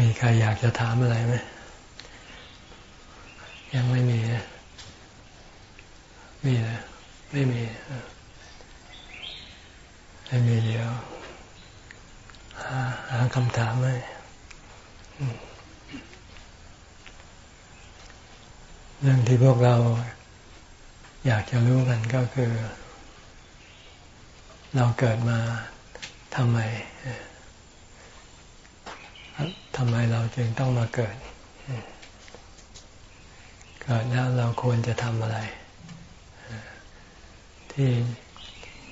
มีใครอยากจะถามอะไรไหมยังไม่มีนะมีนะไม่มีไม่มีเดียวหาหาคำถามไหมเรื่องที่พวกเราอยากจะรู้กันก็คือ เราเกิดมาทำไม ทำไมเราจึงต้องมาเกิด เกิดแล้วเราควรจะทำอะไร ที่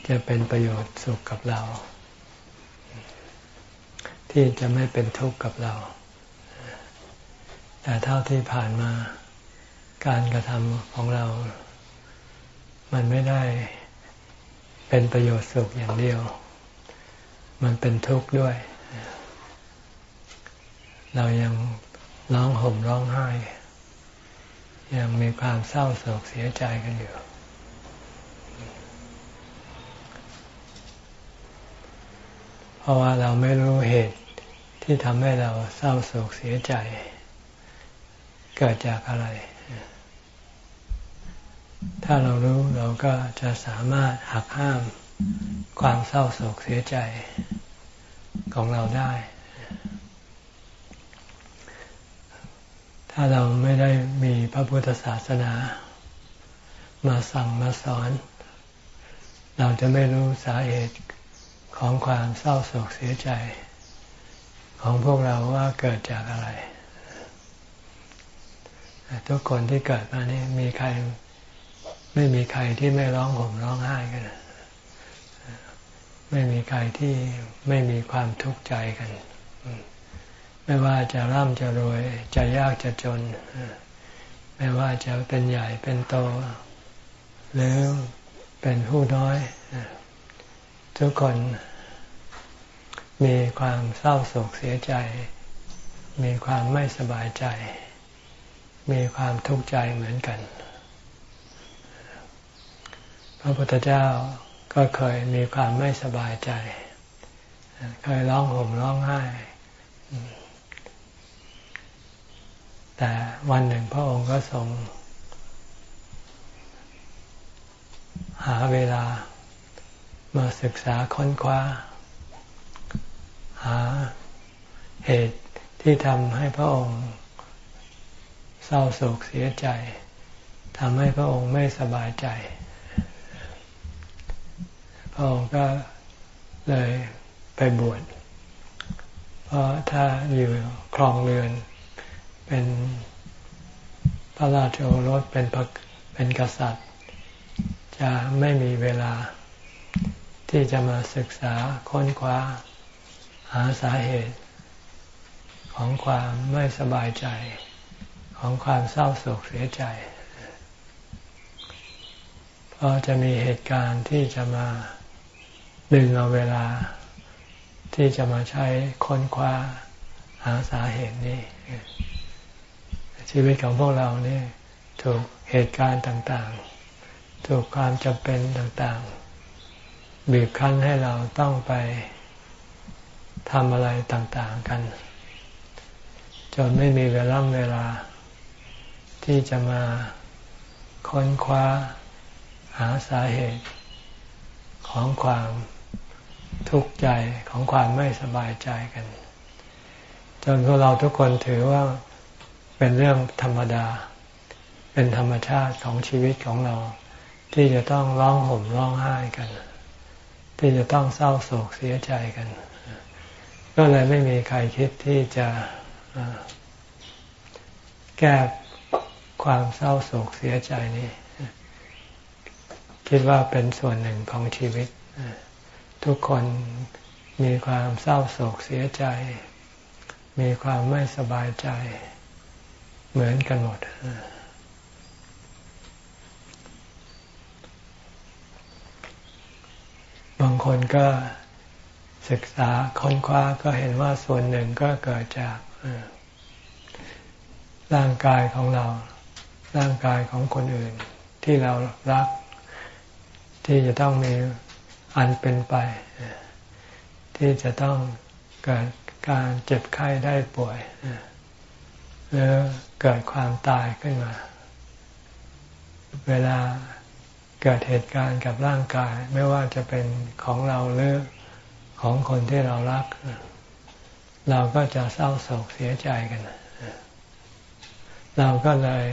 จะเป็นประโยชน์สุขกับเรา ที่จะไม่เป็นทุกข์กับเรา แต่เท่าที่ผ่านมาการกระทำของเรา มันไม่ได้เป็นประโยชน์สุขอย่างเดียว มันเป็นทุกข์ด้วย เรายังร้องห่มร้องไห้ ยังมีความเศร้าโศกเสียใจกันอยู่ เพราะว่าเราไม่รู้เหตุที่ทำให้เราเศร้าโศกเสียใจ เกิดจากอะไร ถ้าเรารู้เราก็จะสามารถหักห้ามความเศร้าโศกเสียใจของเราได้ ถ้าเราไม่ได้มีพระพุทธศาสนา มาสั่งมาสอน เราจะไม่รู้สาเหตุของความเศร้าโศกเสียใจ ของพวกเราว่าเกิดจากอะไร ทุกคนที่เกิดมานี่มีใครไม่มีใครที่ไม่ร้องห่มร้องไห้กัน ไม่มีใครที่ไม่มีความทุกข์ใจกัน ไม่ว่าจะร่ำจะรวย จะยากจะจน ไม่ว่าจะเป็นใหญ่เป็นโต หรือเป็นผู้น้อย ทุกคนมีความเศร้าโศกเสียใจ มีความไม่สบายใจ มีความทุกข์ใจเหมือนกัน พระพุทธเจ้าก็เคยมีความไม่สบายใจ เคยร้องห่มร้องไห้ แต่วันหนึ่งพระองค์ก็ทรง หาเวลามาศึกษาค้นคว้า หาเหตุที่ทำให้พระองค์เศร้าโศกเสียใจทำให้พระองค์ไม่สบายใจ พระองค์ก็เลยไปบวช เพราะถ้าอยู่ครองเรือน เป็นพระราชโอรสเป็นเป็นกษัตริย์ จะไม่มีเวลาที่จะมาศึกษาค้นคว้า หาสาเหตุ ของความไม่สบายใจ ของความเศร้าโศกเสียใจ เพราะจะมีเหตุการณ์ที่จะมาดึงเอาเวลา ที่จะมาใช้ค้นคว้า หาสาเหตุนี้ ชีวิตของพวกเราเนี่ยถูกเหตุการณ์ต่างๆ ถูกความจำเป็นต่างๆ บีบคั้นให้เราต้องไปทำอะไรต่างๆกัน จนไม่มีเวลาเวลา ที่จะมาค้นคว้าหาสาเหตุ ของความทุกข์ใจของความไม่สบายใจกัน จนพวกเราทุกคนถือว่า เป็นเรื่องธรรมดา เป็นธรรมชาติของชีวิตของเรา ที่จะต้องร้องห่มร้องไห้กัน ที่จะต้องเศร้าโศกเสียใจกัน ก็เลยไม่มีใครคิดที่จะแก้ความเศร้าโศกเสียใจนี้คิดว่าเป็นส่วนหนึ่งของชีวิต ทุกคนมีความเศร้าโศกเสียใจ มีความไม่สบายใจ เหมือนกันหมด บางคนก็ศึกษาค้นคว้าก็เห็นว่าส่วนหนึ่งก็เกิดจากร่างกายของเรา ร่างกายของคนอื่น ที่เรารัก ที่จะต้องมีอันเป็นไป ที่จะต้องเกิดการเจ็บไข้ได้ป่วยหรือ เกิดความตายขึ้นมา เวลาเกิดเหตุการณ์กับร่างกาย ไม่ว่าจะเป็นของเราหรือของคนที่เรารัก เราก็จะเศร้าโศกเสียใจกัน เราก็เลย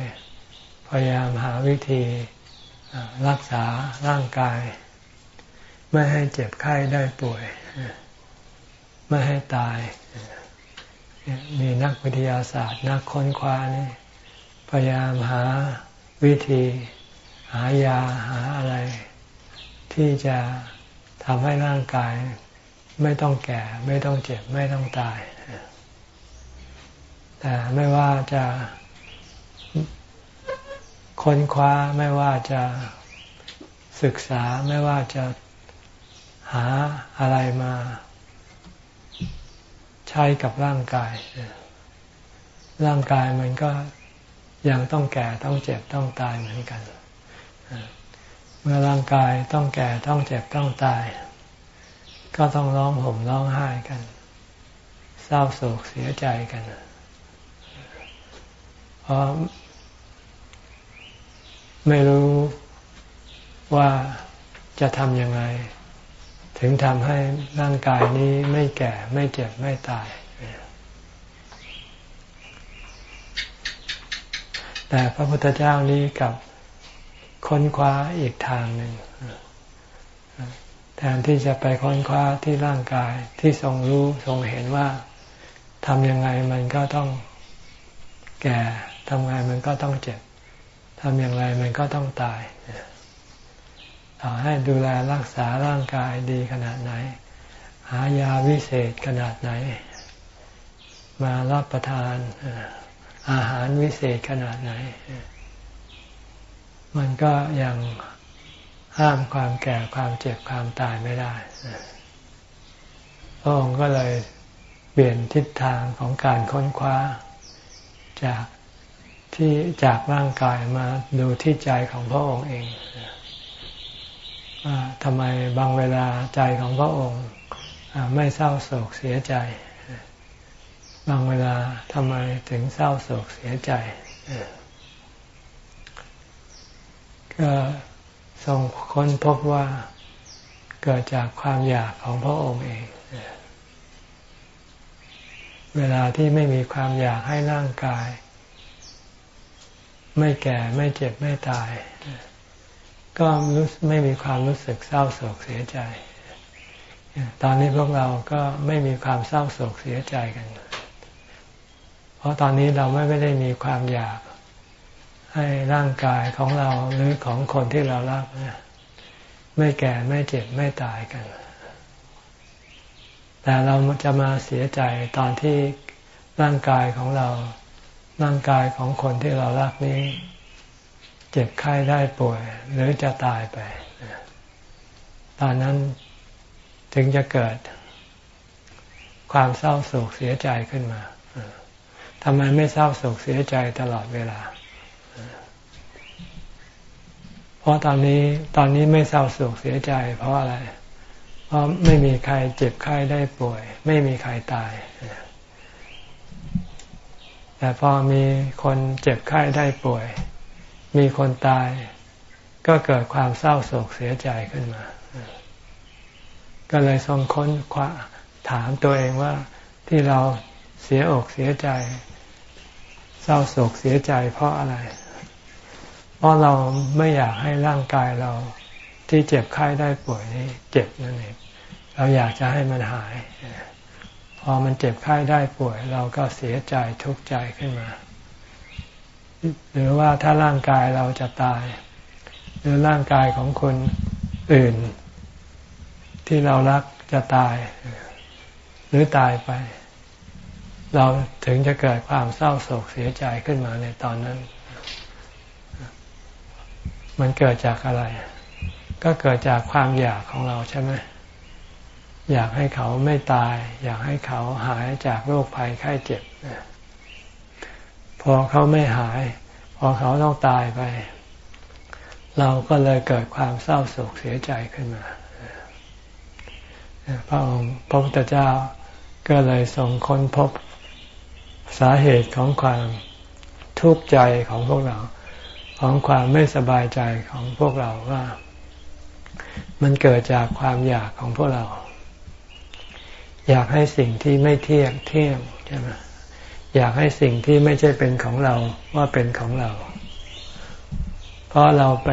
พยายามหาวิธีรักษาร่างกาย ไม่ให้เจ็บไข้ได้ป่วย ไม่ให้ตาย มีนักวิทยาศาสตร์ นักค้นคว้านี่พยายามหาวิธี หายาหาอะไร ที่จะทำให้ร่างกายไม่ต้องแก่ ไม่ต้องเจ็บ ไม่ต้องตาย แต่ไม่ว่าจะค้นคว้าไม่ว่าจะศึกษาไม่ว่าจะหาอะไรมา ช้กับร่างกาย ร่างกายมันก็ยังต้องแก่ต้องเจ็บต้องตายเหมือนกัน เมื่อร่างกายต้องแก่ต้องเจ็บต้องตาย ก็ต้องร้องห่มร้องไห้กัน เศร้าโศกเสียใจกัน เพราะไม่รู้ว่าจะทำยังไง ถึงทำให้ร่างกายนี้ไม่แก่ไม่เจ็บไม่ตาย แต่พระพุทธเจ้านี้กับค้นคว้าอีกทางหนึ่งแทนที่จะไปค้นคว้าที่ร่างกายที่ทรงรู้ทรงเห็นว่าทำยังไงมันก็ต้องแก่ทำไงมันก็ต้องเจ็บทำอย่างไรมันก็ต้องตาย ให้ดูแลรักษาร่างกายดีขนาดไหน หายาวิเศษขนาดไหน มารับประทานอาหารวิเศษขนาดไหน มันก็ยังห้ามความแก่ความเจ็บความตายไม่ได้พระองค์ก็เลยเปลี่ยนทิศทางของการค้นคว้า จากที่จากร่างกายมาดูที่ใจของพระองค์เอง ทำไมบางเวลาใจของพระองค์ไม่เศร้าโศกเสียใจ บางเวลาทำไมถึงเศร้าโศกเสียใจก็ทรงค้นพบว่าเกิดจากความอยากของพระองค์เอง เวลาที่ไม่มีความอยากให้ร่างกาย ไม่แก่ไม่เจ็บไม่ตาย ก็รู้ไม่มีความรู้สึกเศร้าโศกเสียใจ ตอนนี้พวกเราก็ไม่มีความเศร้าโศกเสียใจกัน เพราะตอนนี้เราไม่ได้มีความอยากให้ร่างกายของเราหรือของคนที่เรารักไม่แก่ไม่เจ็บไม่ตายกัน แต่เราจะมาเสียใจตอนที่ร่างกายของเรา ร่างกายของคนที่เรารักนี้ เจ็บไข้ได้ป่วย หรือจะตายไป ตอนนั้นถึงจะเกิด ความเศร้าโศกเสียใจขึ้นมาทำไมไม่เศร้าโศกเสียใจตลอดเวลา เพราะตอนนี้ตอนนี้ไม่เศร้าโศกเสียใจ เพราะอะไร เพราะไม่มีใครเจ็บไข้ได้ป่วย ไม่มีใครตาย แต่พอมีคนเจ็บไข้ได้ป่วย มีคนตาย ก็เกิดความเศร้าโศกเสียใจขึ้นมา ก็เลยทรงค้นคว้าถามตัวเองว่าที่เราเสียอกเสียใจ เศร้าโศกเสียใจเพราะอะไร เพราะเราไม่อยากให้ร่างกายเราที่เจ็บไข้ได้ป่วยนี้เจ็บนั่นเองเราอยากจะให้มันหาย พอมันเจ็บไข้ได้ป่วย เราก็เสียใจทุกข์ใจขึ้นมา หรือว่าถ้าร่างกายเราจะตาย หรือร่างกายของคนอื่น ที่เรารักจะตาย หรือตายไป เราถึงจะเกิดความเศร้าโศกเสียใจขึ้นมาในตอนนั้น มันเกิดจากอะไร ก็เกิดจากความอยากของเราใช่ไหมอยากให้เขาไม่ตาย อยากให้เขาหายจากโรคภัยไข้เจ็บ พอเขาไม่หาย พอเขาต้องตายไป เราก็เลยเกิดความเศร้าโศกเสียใจขึ้นมาพระองค์พระพุทธเจ้าก็เลยส่งค้นพบสาเหตุของความทุกข์ใจของพวกเรา ของความไม่สบายใจของพวกเราว่า มันเกิดจากความอยากของพวกเรา อยากให้สิ่งที่ไม่เที่ยงเที่ยงใช่ไหม อยากให้สิ่งที่ไม่ใช่เป็นของเราว่าเป็นของเรา เพราะเราไป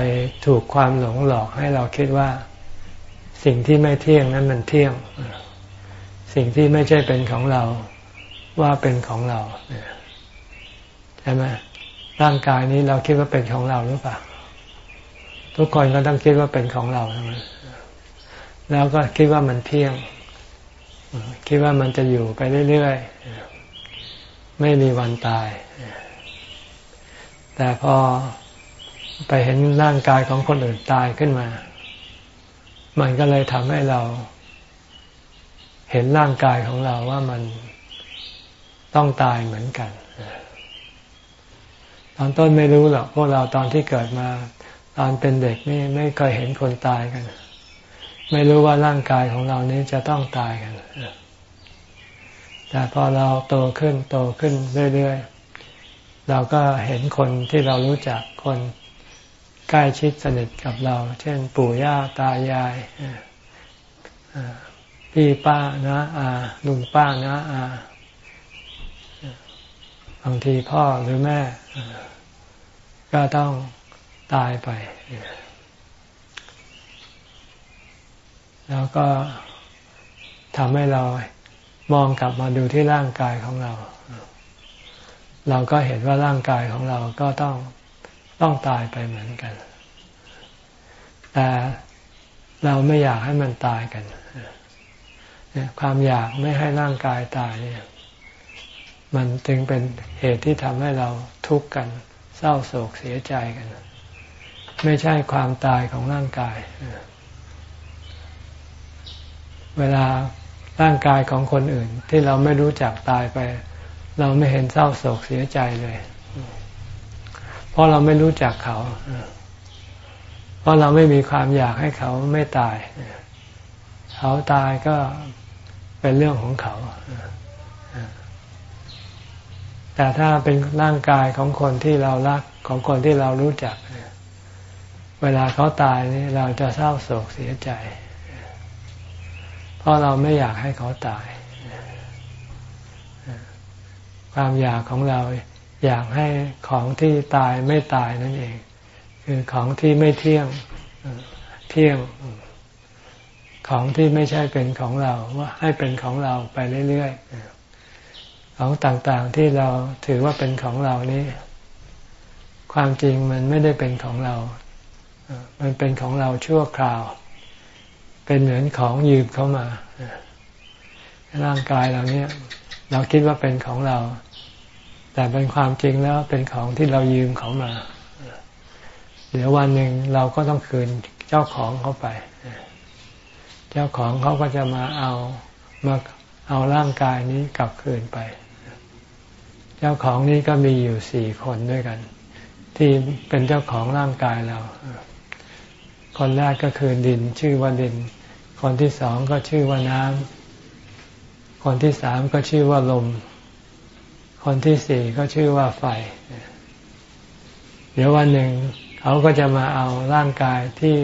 ถูกความหลงหลอกให้เราคิดว่า สิ่งที่ไม่เที่ยงนั้นมันเที่ยง สิ่งที่ไม่ใช่เป็นของเราว่าเป็นของเราใช่ไหมร่างกายนี้เราคิดว่าเป็นของเราหรือเปล่าทุกคนก็ต้องคิดว่าเป็นของเราใช่ไหมแล้วก็คิดว่ามันเที่ยง คิดว่ามันจะอยู่ไปเรื่อยๆ ไม่มีวันตาย แต่พอไปเห็นร่างกายของคนอื่นตายขึ้นมา มันก็เลยทำให้เรา เห็นร่างกายของเราว่ามันต้องตายเหมือนกัน ตอนต้นไม่รู้หรอกพวกเราตอนที่เกิดมาตอนเป็นเด็กนี่ไม่เคยเห็นคนตายกัน ไม่รู้ว่าร่างกายของเรานี้จะต้องตายกัน แต่พอเราโตขึ้นโตขึ้นเรื่อยๆ เราก็เห็นคนที่เรารู้จักคนใกล้ชิดสนิทกับเรา เช่นปู่ย่าตายายพี่ป้านะอาลุงป้านะอาบางทีพ่อหรือแม่ ก็ต้องตายไป แล้วก็ทำให้เรา มองกลับมาดูที่ร่างกายของเรา เราก็เห็นว่าร่างกายของเราก็ต้องต้องตายไปเหมือนกัน แต่เราไม่อยากให้มันตายกันความอยากไม่ให้ร่างกายตายเนี่ยมันจึงเป็นเหตุที่ทำให้เราทุกข์กัน เศร้าโศกเสียใจกัน ไม่ใช่ความตายของร่างกาย เวลา ร่างกายของคนอื่น ที่เราไม่รู้จักตายไป เราไม่เห็นเศร้าโศกเสียใจเลย เพราะเราไม่รู้จักเขา เพราะเราไม่มีความอยากให้เขาไม่ตาย เขาตายก็เป็นเรื่องของเขา แต่ถ้าเป็นร่างกายของคนที่เรารักของคนที่เรารู้จัก เวลาเขาตายนี่เราจะเศร้าโศกเสียใจ เพราะเราไม่อยากให้เขาตาย ความอยากของเราอยากให้ของที่ตายไม่ตายนั่นเอง คือของที่ไม่เที่ยงเที่ยงของที่ไม่ใช่เป็นของเราว่าให้เป็นของเราไปเรื่อยๆของต่างๆที่เราถือว่าเป็นของเรานี้ความจริงมันไม่ได้เป็นของเรา มันเป็นของเราชั่วคราว เป็นเหมือนของยืมเข้ามาร่างกายเราเนี่ย เราคิดว่าเป็นของเรา แต่เป็นความจริงแล้วเป็นของที่เรายืมเขามา เดี๋ยววันหนึ่งเราก็ต้องคืนเจ้าของเขาไป เจ้าของเขาก็จะมาเอามาเอาร่างกายนี้กลับคืนไป เจ้าของนี้ก็มีอยู่สี่คนด้วยกัน ที่เป็นเจ้าของร่างกายเรา คนแรกก็คือดินชื่อว่าดิน คนที่สองก็ชื่อว่าน้ำ คนที่สามก็ชื่อว่าลม คนที่สี่ก็ชื่อว่าไฟ เดี๋ยววันหนึ่งเขาก็จะมาเอาร่างกายที่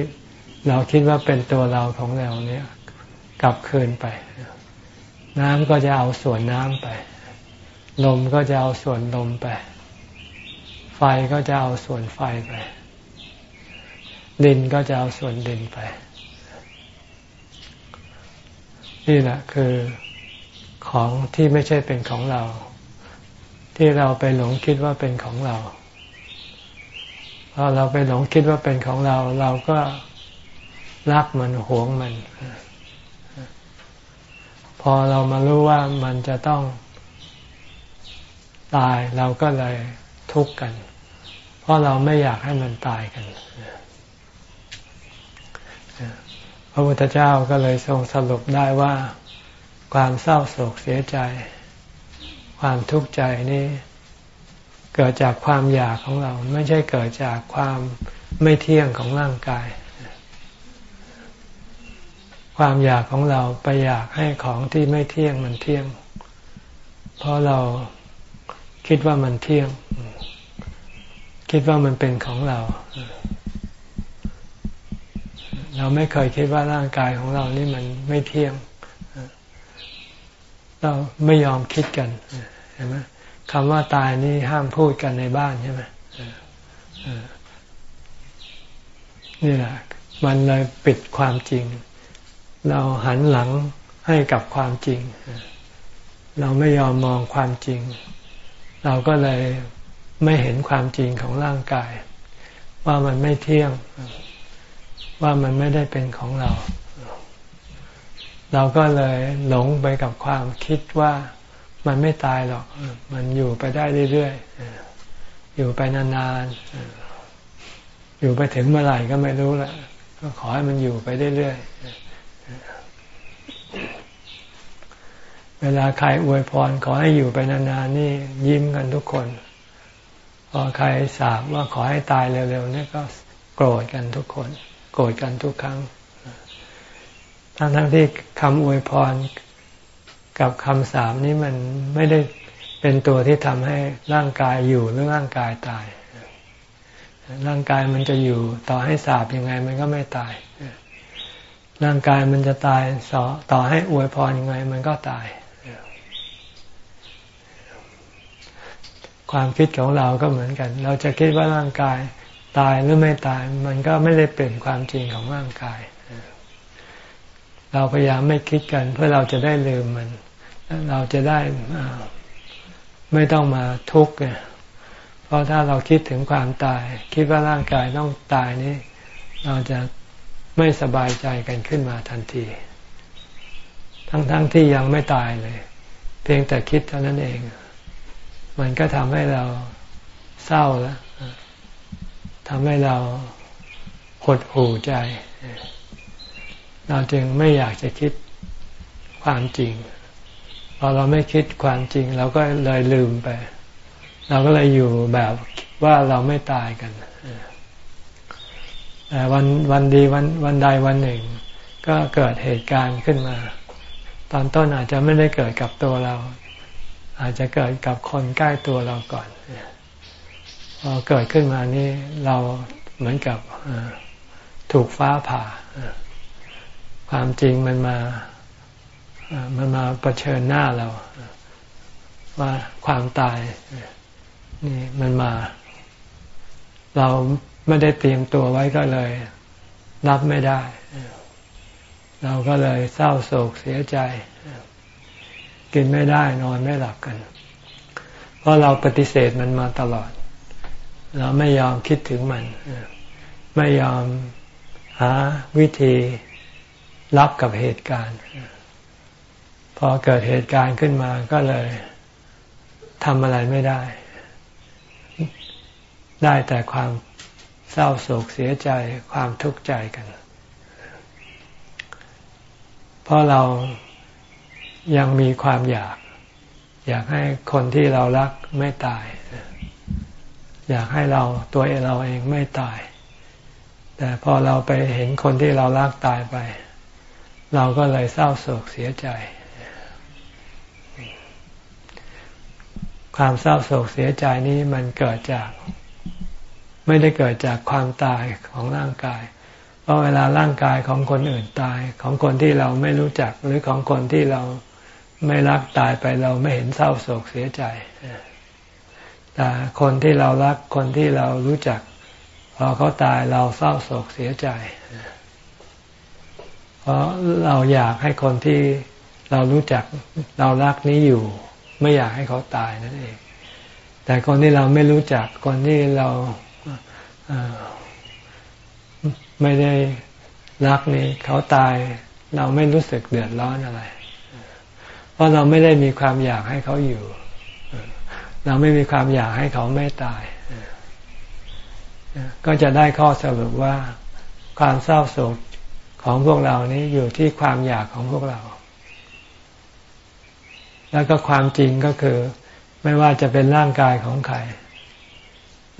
เราคิดว่าเป็นตัวเราของเราเนี่ยกลับคืนไป น้ำก็จะเอาส่วนน้ำไป ลมก็จะเอาส่วนลมไป ไฟก็จะเอาส่วนไฟไป ดินก็จะเอาส่วนดินไป นี่แหละคือของที่ไม่ใช่เป็นของเรา ที่เราไปหลงคิดว่าเป็นของเราพอเราไปหลงคิดว่าเป็นของเรา เราก็รักมันหวงมัน พอเรามารู้ว่ามันจะต้องตายเราก็เลยทุกข์กัน เพราะเราไม่อยากให้มันตายกัน ระพุทธเจ้าก็เลยทรงสรุปได้ว่า ความเศร้าโศกเสียใจ ความทุกข์ใจนี้ เกิดจากความอยากของเรา ไม่ใช่เกิดจากความไม่เที่ยงของร่างกาย ความอยากของเราไปอยากให้ของที่ไม่เที่ยงมันเที่ยง เพราะเราคิดว่ามันเที่ยง คิดว่ามันเป็นของเราเราไม่เคยคิดว่าร่างกายของเรานี่มันไม่เที่ยง เราไม่ยอมคิดกันเห็นไหมคำว่าตายนี่ห้ามพูดกันในบ้านใช่ไหมนี่แหละมันเลยปิดความจริง เราหันหลังให้กับความจริง เราไม่ยอมมองความจริง เราก็เลยไม่เห็นความจริงของร่างกาย ว่ามันไม่เที่ยง ว่ามันไม่ได้เป็นของเรา เราก็เลยหลงไปกับความคิดว่ามันไม่ตายหรอก มันอยู่ไปได้เรื่อยๆ อยู่ไปนานๆ อยู่ไปถึงเมื่อไหร่ก็ไม่รู้ละก็ขอให้มันอยู่ไปเรื่อยๆ เวลาใครอวยพร ขอให้อยู่ไปนานๆ นี่ยิ้มกันทุกคน พอใครสาบว่าขอให้ตายเร็วๆนี่ก็โกรธกันทุกคน โกรธกันทุกครั้ง ทั้งๆที่คำอวยพรกับคำสามนี้มันไม่ได้เป็นตัวที่ทำให้ร่างกายอยู่หรือร่างกายตาย ร่างกายมันจะอยู่ต่อให้สาบยังไงมันก็ไม่ตาย ร่างกายมันจะตายต่อให้อวยพรยังไงมันก็ตาย ความคิดของเราก็เหมือนกัน เราจะคิดว่าร่างกาย ตายหรือไม่ตาย มันก็ไม่ได้เปลี่ยนความจริงของร่างกาย เราพยายามไม่คิดกัน เพื่อเราจะได้ลืมมัน เราจะได้ไม่ต้องมาทุกข์เพราะถ้าเราคิดถึงความตาย คิดว่าร่างกายต้องตายนี้ เราจะไม่สบายใจกันขึ้นมาทันที ทั้งๆทที่ยังไม่ตายเลย เพียงแต่คิดเท่านั้นเอง มันก็ทำให้เราเศร้าแล้ว ทำให้เราหดหู่ใจ เราจึงไม่อยากจะคิดความจริง พอเราไม่คิดความจริง เราก็เลยลืมไป เราก็เลยอยู่แบบว่าเราไม่ตายกันแต่วันวันดีวันวันใดวันหนึ่ง ก็เกิดเหตุการณ์ขึ้นมา ตอนต้นอาจจะไม่ได้เกิดกับตัวเรา อาจจะเกิดกับคนใกล้ตัวเราก่อน พอเกิดขึ้นมานี่เราเหมือนกับถูกฟ้าผ่า ความจริงมันมามันมาเผชิญหน้าเรา ว่าความตายนี่มันมา เราไม่ได้เตรียมตัวไว้ก็เลย รับไม่ได้ เราก็เลยเศร้าโศกเสียใจ กินไม่ได้นอนไม่หลับกัน เพราะเราปฏิเสธมันมาตลอด เราไม่ยอมคิดถึงมัน ไม่ยอมหาวิธีรับกับเหตุการณ์ พอเกิดเหตุการณ์ขึ้นมาก็เลยทำอะไรไม่ได้ ได้แต่ความเศร้าโศกเสียใจความทุกข์ใจกัน เพราะเรายังมีความอยาก อยากให้คนที่เรารักไม่ตาย อยากให้เราตัวเราเองไม่ตาย แต่พอเราไปเห็นคนที่เรารักตายไป เราก็เลยเศร้าโศกเสียใจ ความเศร้าโศกเสียใจนี้มันเกิดจาก ไม่ได้เกิดจากความตายของร่างกาย เพราะเวลาร่างกายของคนอื่นตายของคนที่เราไม่รู้จักหรือของคนที่เราไม่รักตายไปเราไม่เห็นเศร้าโศกเสียใจ แต่คนที่เรารักคนที่เรารู้จัก พอเขาตายเราเศร้าโศกเสียใจ เพราะเราอยากให้คนที่เรารู้จักเรารักนี้อยู่ ไม่อยากให้เขาตายนั่นเอง แต่คนที่เราไม่รู้จักคนที่เราไม่ได้รักนี่เขาตายเราไม่รู้สึกเดือดร้อนอะไร เพราะเราไม่ได้มีความอยากให้เขาอยู่ เราไม่มีความอยากให้เขาไม่ตาย ก็จะได้ข้อสรุปว่าความเศร้าโศกของพวกเรานี้อยู่ที่ความอยากของพวกเรา แล้วก็ความจริงก็คือ ไม่ว่าจะเป็นร่างกายของใคร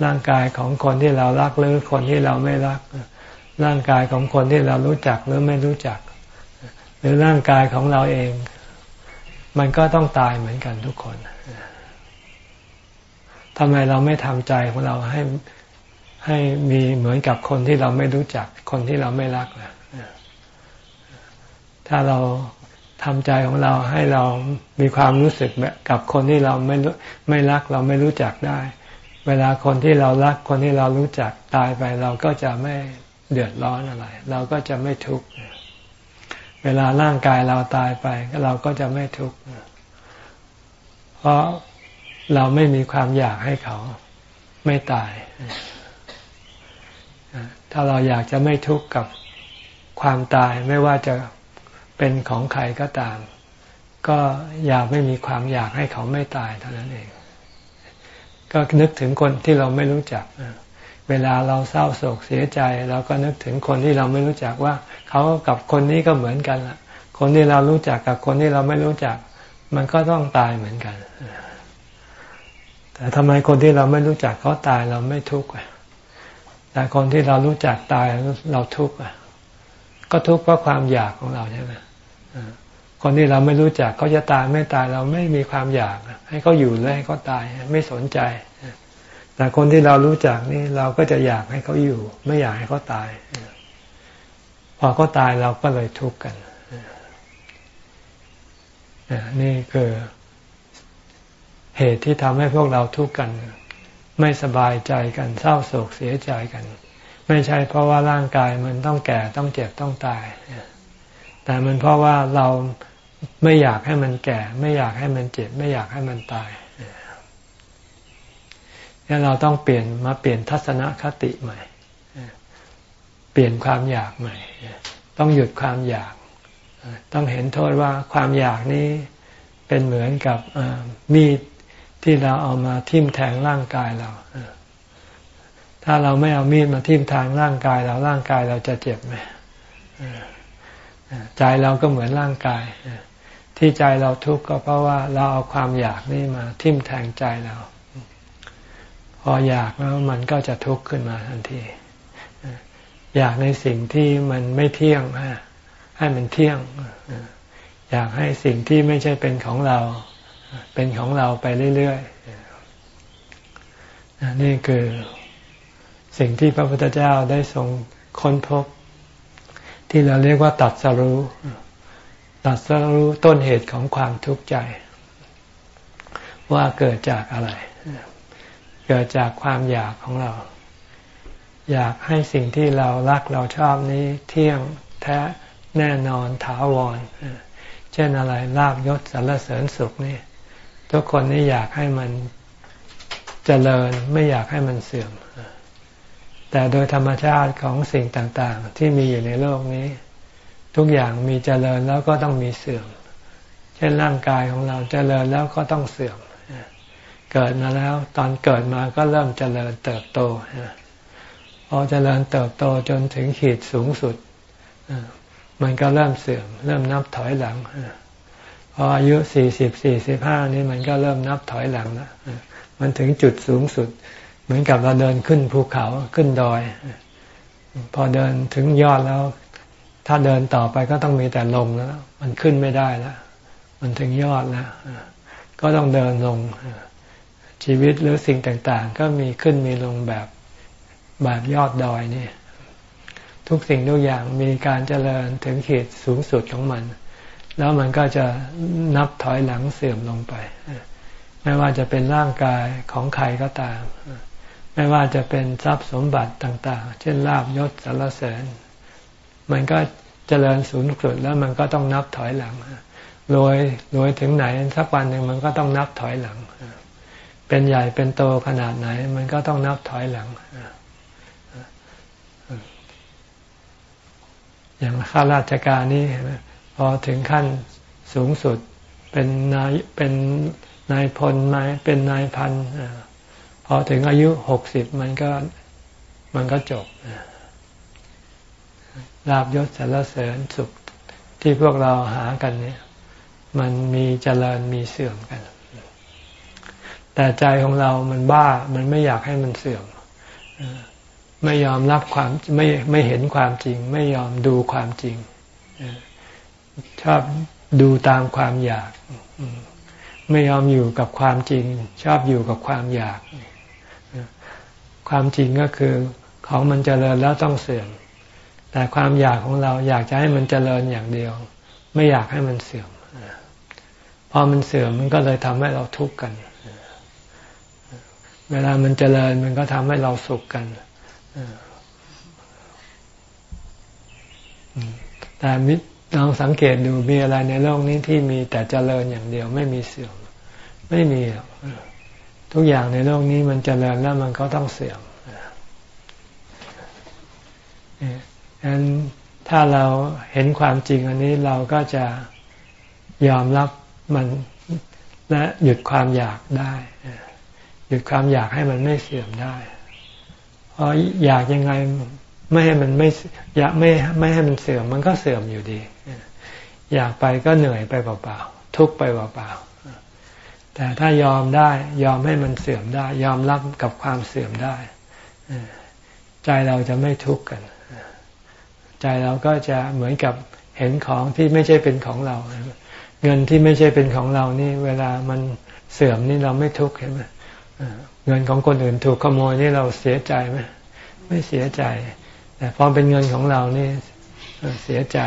ร่างกายของคนที่เรารักหรือคนที่เราไม่รัก ร่างกายของคนที่เรารู้จักหรือไม่รู้จัก หรือร่างกายของเราเอง มันก็ต้องตายเหมือนกันทุกคน ทำไมเราไม่ทำใจของเราให้ให้มีเหมือนกับคนที่เราไม่รู้จัก คนที่เราไม่รักนะถ้าเราทำใจของเราให้เรามีความรู้สึกแบบกับคนที่เราไม่ไม่รักเราไม่รู้จักได้ เวลาคนที่เรารักคนที่เรารู้จักตายไป เราก็จะไม่เดือดร้อนอะไร เราก็จะไม่ทุกข์เวลาร่างกายเราตายไปเราก็จะไม่ทุกข์เพราะ เราไม่มีความอยากให้เขาไม่ตาย ถ้าเราอยากจะไม่ทุกข์กับความตายไม่ว่าจะเป็นของใครก็ตาม ก็อยากไม่มีความอยากให้เขาไม่ตายเท่านั้นเอง ก็นึกถึงคนที่เราไม่รู้จัก เวลาเราเศร้าโศกเสียใจเราก็นึกถึงคนที่เราไม่รู้จักว่า เขากับคนนี้ก็เหมือนกันละคนที่เรารู้จักกับคนที่เราไม่รู้จัก มันก็ต้องตายเหมือนกัน แต่ทำไมคนที่เราไม่รู้จักเขาตายเราไม่ทุกข์แต่คนที่เรารู้จักตายเราทุกข์ก็ทุกข์เพราะความอยากของเราใช่ไหมคนที่เราไม่รู้จักเขาจะตายไม่ตายเราไม่มีความอยาก ให้เขาอยู่เลยให้เขาตายไม่สนใจ แต่คนที่เรารู้จักนี่เราก็จะอยากให้เขาอยู่ ไม่อยากให้เขาตาย พอเขาตายเราก็เลยทุกข์กันนี่คือ เหตุที่ทำให้พวกเราทุกข์กัน ไม่สบายใจกันเศร้าโศกเสียใจกัน ไม่ใช่เพราะว่าร่างกายมันต้องแก่ต้องเจ็บต้องตาย แต่มันเพราะว่าเราไม่อยากให้มันแก่ ไม่อยากให้มันเจ็บ ไม่อยากให้มันตายนี่เราต้องเปลี่ยนมาเปลี่ยนทัศนคติใหม่ เปลี่ยนความอยากใหม่ ต้องหยุดความอยาก ต้องเห็นโทษว่าความอยากนี้เป็นเหมือนกับมีด ที่เราเอามาทิ่มแทงร่างกายเราถ้าเราไม่เอามีดมาทิ่มแทงร่างกายเราร่างกายเราจะเจ็บไหมใจเราก็เหมือนร่างกายที่ใจเราทุกข์ก็เพราะว่าเราเอาความอยากนี่มาทิ่มแทงใจเรา พออยากแล้วมันก็จะทุกข์ขึ้นมาทันที อยากในสิ่งที่มันไม่เที่ยงให้มันเที่ยง อยากให้สิ่งที่ไม่ใช่เป็นของเรา เป็นของเราไปเรื่อยๆนี่คือสิ่งที่พระพุทธเจ้าได้ทรงค้นพบ ที่เราเรียกว่าตัดสรู้ ตัดสรู้ต้นเหตุของความทุกข์ใจ ว่าเกิดจากอะไร เกิดจากความอยากของเรา อยากให้สิ่งที่เรารักเราชอบนี้เที่ยงแท้แน่นอนถาวรเช่นอะไรลาบยศสรรเสริญสุขนี่ ทุกคนนี่อยากให้มันเจริญไม่อยากให้มันเสื่อม แต่โดยธรรมชาติของสิ่งต่างๆ ที่มีอยู่ในโลกนี้ ทุกอย่างมีเจริญแล้วก็ต้องมีเสื่อม เช่นร่างกายของเราเจริญแล้วก็ต้องเสื่อม เกิดมาแล้วตอนเกิดมาก็เริ่มเจริญเติบโตพอเจริญเติบโตจนถึงขีดสูงสุดมันก็เริ่มเสื่อม เริ่มนับถอยหลัง ออายุสี่สิบสี่สิบห้านี่มันก็เริ่มนับถอยหลังแล้วมันถึงจุดสูงสุด เหมือนกับเราเดินขึ้นภูเขาขึ้นดอย พอเดินถึงยอดแล้ว ถ้าเดินต่อไปก็ต้องมีแต่ลงแล้ว มันขึ้นไม่ได้แล้ว มันถึงยอดแล้วก็ต้องเดินลง ชีวิตหรือสิ่งต่าง ๆ ก็มีขึ้นมีลงแบบแบบยอดดอยนี่ทุกสิ่งทุกอย่างมีการเจริญถึงเขตสูงสุดของมัน แล้วมันก็จะนับถอยหลังเสื่อมลงไป ไม่ว่าจะเป็นร่างกายของใครก็ตาม ไม่ว่าจะเป็นทรัพย์สมบัติต่าง ๆ เช่นลาบยศสารเสริญ มันก็เจริญสูงสุดแล้วมันก็ต้องนับถอยหลังรวยรวยถึงไหนสักวันหนึ่งมันก็ต้องนับถอยหลัง เป็นใหญ่เป็นโตขนาดไหน มันก็ต้องนับถอยหลังอย่างข้าราชการนี่ พอถึงขั้นสูงสุดเป็นนายเป็นนายพลนายเป็นนายพันพอถึงอายุหกสิบมันก็มันก็จบลาบยศสารเสริญสุขที่พวกเราหากันเนี่ย มันมีเจริญมีเสื่อมกัน แต่ใจของเรามันบ้ามันไม่อยากให้มันเสื่อมไม่ยอมรับความไม่ไม่เห็นความจริง ไม่ยอมดูความจริง ชอบดูตามความอยาก ไม่ยอมอยู่กับความจริง ชอบอยู่กับความอยาก ความจริงก็คือของมันเจริญแล้วต้องเสื่อม แต่ความอยากของเราอยากจะให้มันเจริญอย่างเดียว ไม่อยากให้มันเสื่อมพอมันเสื่อมมันก็เลยทำให้เราทุกข์กัน เวลามันเจริญมันก็ทำให้เราสุขกันแต่มิ ลองสังเกตดูมีอะไรในโลกนี้ที่มีแต่เจริญอย่างเดียวไม่มีเสื่อม ไม่มีทุกอย่างในโลกนี้มันเจริญแล้วมันก็ต้องเสื่อมดังนั้นถ้าเราเห็นความจริงอันนี้เราก็จะยอมรับมันและหยุดความอยากได้หยุดความอยากให้มันไม่เสื่อมได้เพราะอยากยังไงไม่ให้มันไม่อยากไม่ไม่ให้มันเสื่อมมันก็เสื่อมอยู่ดี อยากไปก็เหนื่อยไปเปล่าๆทุกไปเปล่าๆแต่ถ้ายอมได้ยอมให้มันเสื่อมได้ ยอมรับกับความเสื่อมได้ใจเราจะไม่ทุกข์กัน ใจเราก็จะเหมือนกับเห็นของที่ไม่ใช่เป็นของเรา เงินที่ไม่ใช่เป็นของเรานี่ เวลามันเสื่อมนี่เราไม่ทุกข์เห็นไหมเงินของคนอื่นถูกขโมยนี่เราเสียใจไหมไม่เสียใจ แต่พอเป็นเงินของเรานี่เสียใจ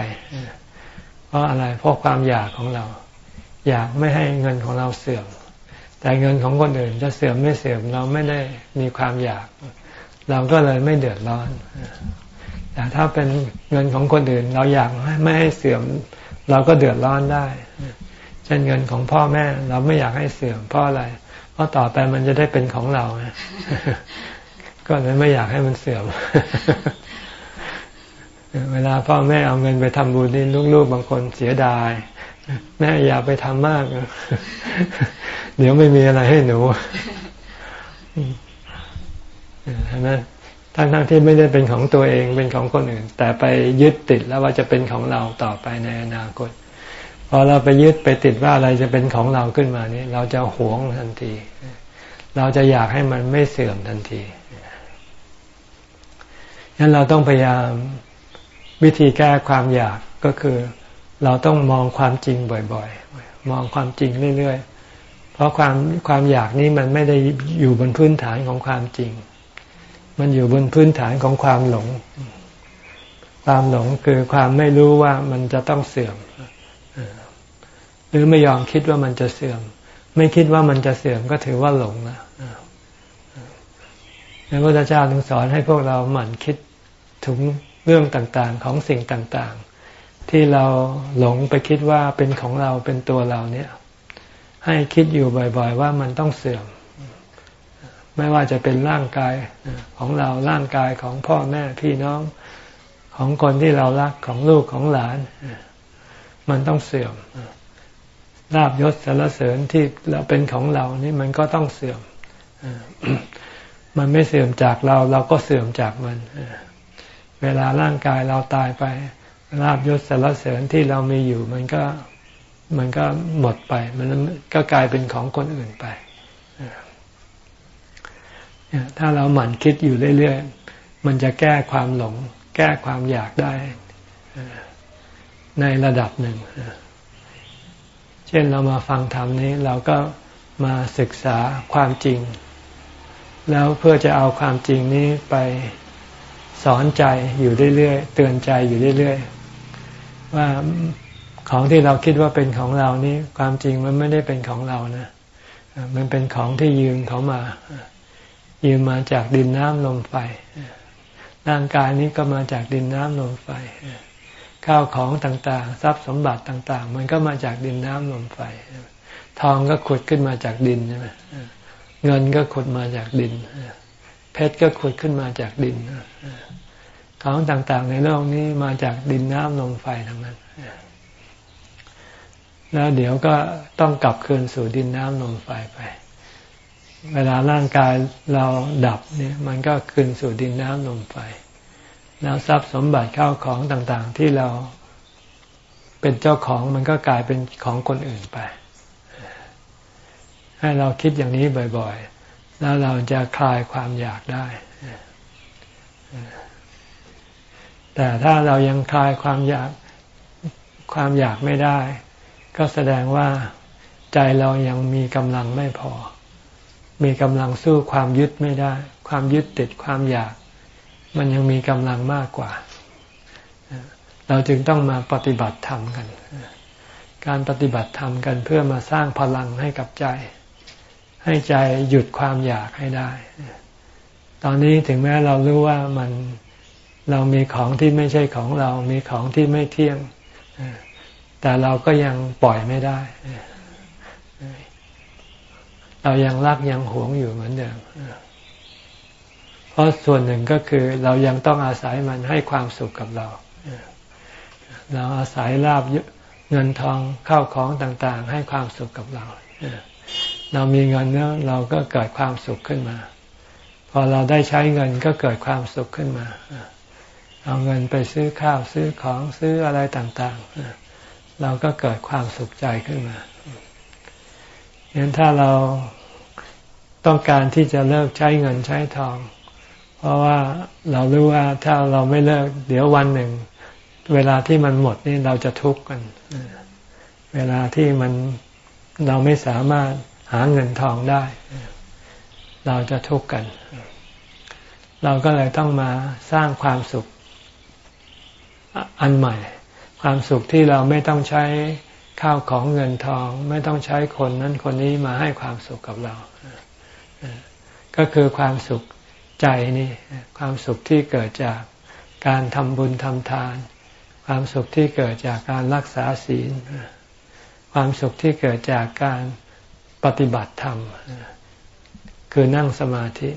เพราะอะไร เพราะความอยากของเรา อยากไม่ให้เงินของเราเสื่อม แต่เงินของคนอื่นจะเสื่อมไม่เสื่อมเราไม่ได้มีความอยาก เราก็เลยไม่เดือดร้อน แต่ถ้าเป็นเงินของคนอื่น เราอยากไม่ให้เสื่อม เราก็เดือดร้อนได้ เช่นเงินของพ่อแม่ เราไม่อยากให้เสื่อมเพราะอะไร เพราะต่อไปมันจะได้เป็นของเรา ก็เลยไม่อยากให้มันเสื่อม เวลาพ่อแม่เอาเงินไปทำบุญนี่ลูกๆบางคนเสียดาย แม่อย่าไปทำมาก เดี๋ยวไม่มีอะไรให้หนูนไหมทั้งทั้งที่ไม่ได้เป็นของตัวเองเป็นของคนอื่น แต่ไปยึดติดแล้วว่าจะเป็นของเราต่อไปในอนาคตพอเราไปยึดไปติดว่าอะไรจะเป็นของเราขึ้นมานี่เราจะหวงทันที เราจะอยากให้มันไม่เสื่อมทันทีงั้นเราต้องพยายาม วิธีแก้ความอยากก็คือ เราต้องมองความจริงบ่อยๆ มองความจริงเรื่อยๆ เพราะความความอยากนี้มันไม่ได้อยู่บนพื้นฐานของความจริง มันอยู่บนพื้นฐานของความหลง ความหลงคือความไม่รู้ว่ามันจะต้องเสื่อม หรือไม่ยอมคิดว่ามันจะเสื่อม ไม่คิดว่ามันจะเสื่อมก็ถือว่าหลงนะพระพุทธเจ้าถึงสอนให้พวกเราหมั่นคิดถึง เรื่องต่างๆของสิ่งต่างๆ ที่เราหลงไปคิดว่าเป็นของเราเป็นตัวเราเนี่ย ให้คิดอยู่บ่อยๆ ว่ามันต้องเสื่อม ไม่ว่าจะเป็นร่างกายของเราร่างกายของพ่อแม่พี่น้องของคนที่เรารักของลูกของหลาน มันต้องเสื่อมลาบยศสารเสริญที่เราเป็นของเรานี่มันก็ต้องเสื่อมมันไม่เสื่อมจากเราเราก็เสื่อมจากมัน เวลาร่างกายเราตายไปลาบยศสารเสริญที่เรามีอยู่ มันก็มันก็หมดไป มันก็กลายเป็นของคนอื่นไป ถ้าเราหมั่นคิดอยู่เรื่อยๆ มันจะแก้ความหลง แก้ความอยากได้ ในระดับหนึ่ง เช่นเรามาฟังธรรมนี้ เราก็มาศึกษาความจริง แล้วเพื่อจะเอาความจริงนี้ไป สอนใจอยู่เรื่อยๆเตือนใจอยู่เรื่อยๆว่าของที่เราคิดว่าเป็นของเรานี่ความจริงมันไม่ได้เป็นของเรานะมันเป็นของที่ยืมเขามา ยืมมาจากดินน้ำลมไฟร่างกายนี้ก็มาจากดินน้ำลมไฟข้าวของต่างๆ ทรัพย์สมบัติต่าง ๆ มันก็มาจากดินน้ำลมไฟ ทองก็ขุดขึ้นมาจากดินใช่ไหมเงินก็ขุดมาจากดิน เพชรก็ขุดขึ้นมาจากดิน ของต่างๆ ในโลกนี้มาจากดินน้ำลมไฟทั้งนั้น แล้วเดี๋ยวก็ต้องกลับคืนสู่ดินน้ำลมไฟไป เวลาร่างกายเราดับเนี่ยมันก็คืนสู่ดินน้ำลมไฟ แล้วทรัพย์สมบัติเข้าของต่างๆ ที่เราเป็นเจ้าของมันก็กลายเป็นของคนอื่นไป ให้เราคิดอย่างนี้บ่อยๆ แล้วเราจะคลายความอยากได้ แต่ถ้าเรายังคลายความอยากความอยากไม่ได้ ก็แสดงว่าใจเรายังมีกำลังไม่พอ มีกำลังสู้ความยึดไม่ได้ ความยึดติดความอยาก มันยังมีกำลังมากกว่า เราจึงต้องมาปฏิบัติธรรมกัน การปฏิบัติธรรมกันเพื่อมาสร้างพลังให้กับใจ ให้ใจหยุดความอยากให้ได้ ตอนนี้ถึงแม้เรารู้ว่ามัน เรามีของที่ไม่ใช่ของเรา มีของที่ไม่เที่ยง แต่เราก็ยังปล่อยไม่ได้ เรายังรักยังหวงอยู่เหมือนเดิม เพราะส่วนหนึ่งก็คือเรายังต้องอาศัยมันให้ความสุขกับเรา เราอาศัยลาบเงินทองเข้าของต่างๆ ให้ความสุขกับเรา เรามีเงินแล้วเราก็เกิดความสุขขึ้นมา พอเราได้ใช้เงินก็เกิดความสุขขึ้นมา เอาเงินไปซื้อข้าวซื้อของซื้ออะไรต่างๆ เราก็เกิดความสุขใจขึ้นมาเห็นถ้าเราต้องการที่จะเลิกใช้เงินใช้ทอง เพราะว่าเรารู้ว่าถ้าเราไม่เลิก เดี๋ยววันหนึ่ง เวลาที่มันหมดนี่เราจะทุกข์กัน เวลาที่มันเราไม่สามารถหาเงินทองได้ เราจะทุกข์กัน เราก็เลยต้องมาสร้างความสุข อันใหม่ ความสุขที่เราไม่ต้องใช้ข้าวของเงินทอง ไม่ต้องใช้คนนั้นคนนี้มาให้ความสุขกับเรา ก็คือความสุขใจนี่ความสุขที่เกิดจากการทำบุญทำทาน ความสุขที่เกิดจากการรักษาศีล ความสุขที่เกิดจากการปฏิบัติธรรม คือนั่งสมาธิ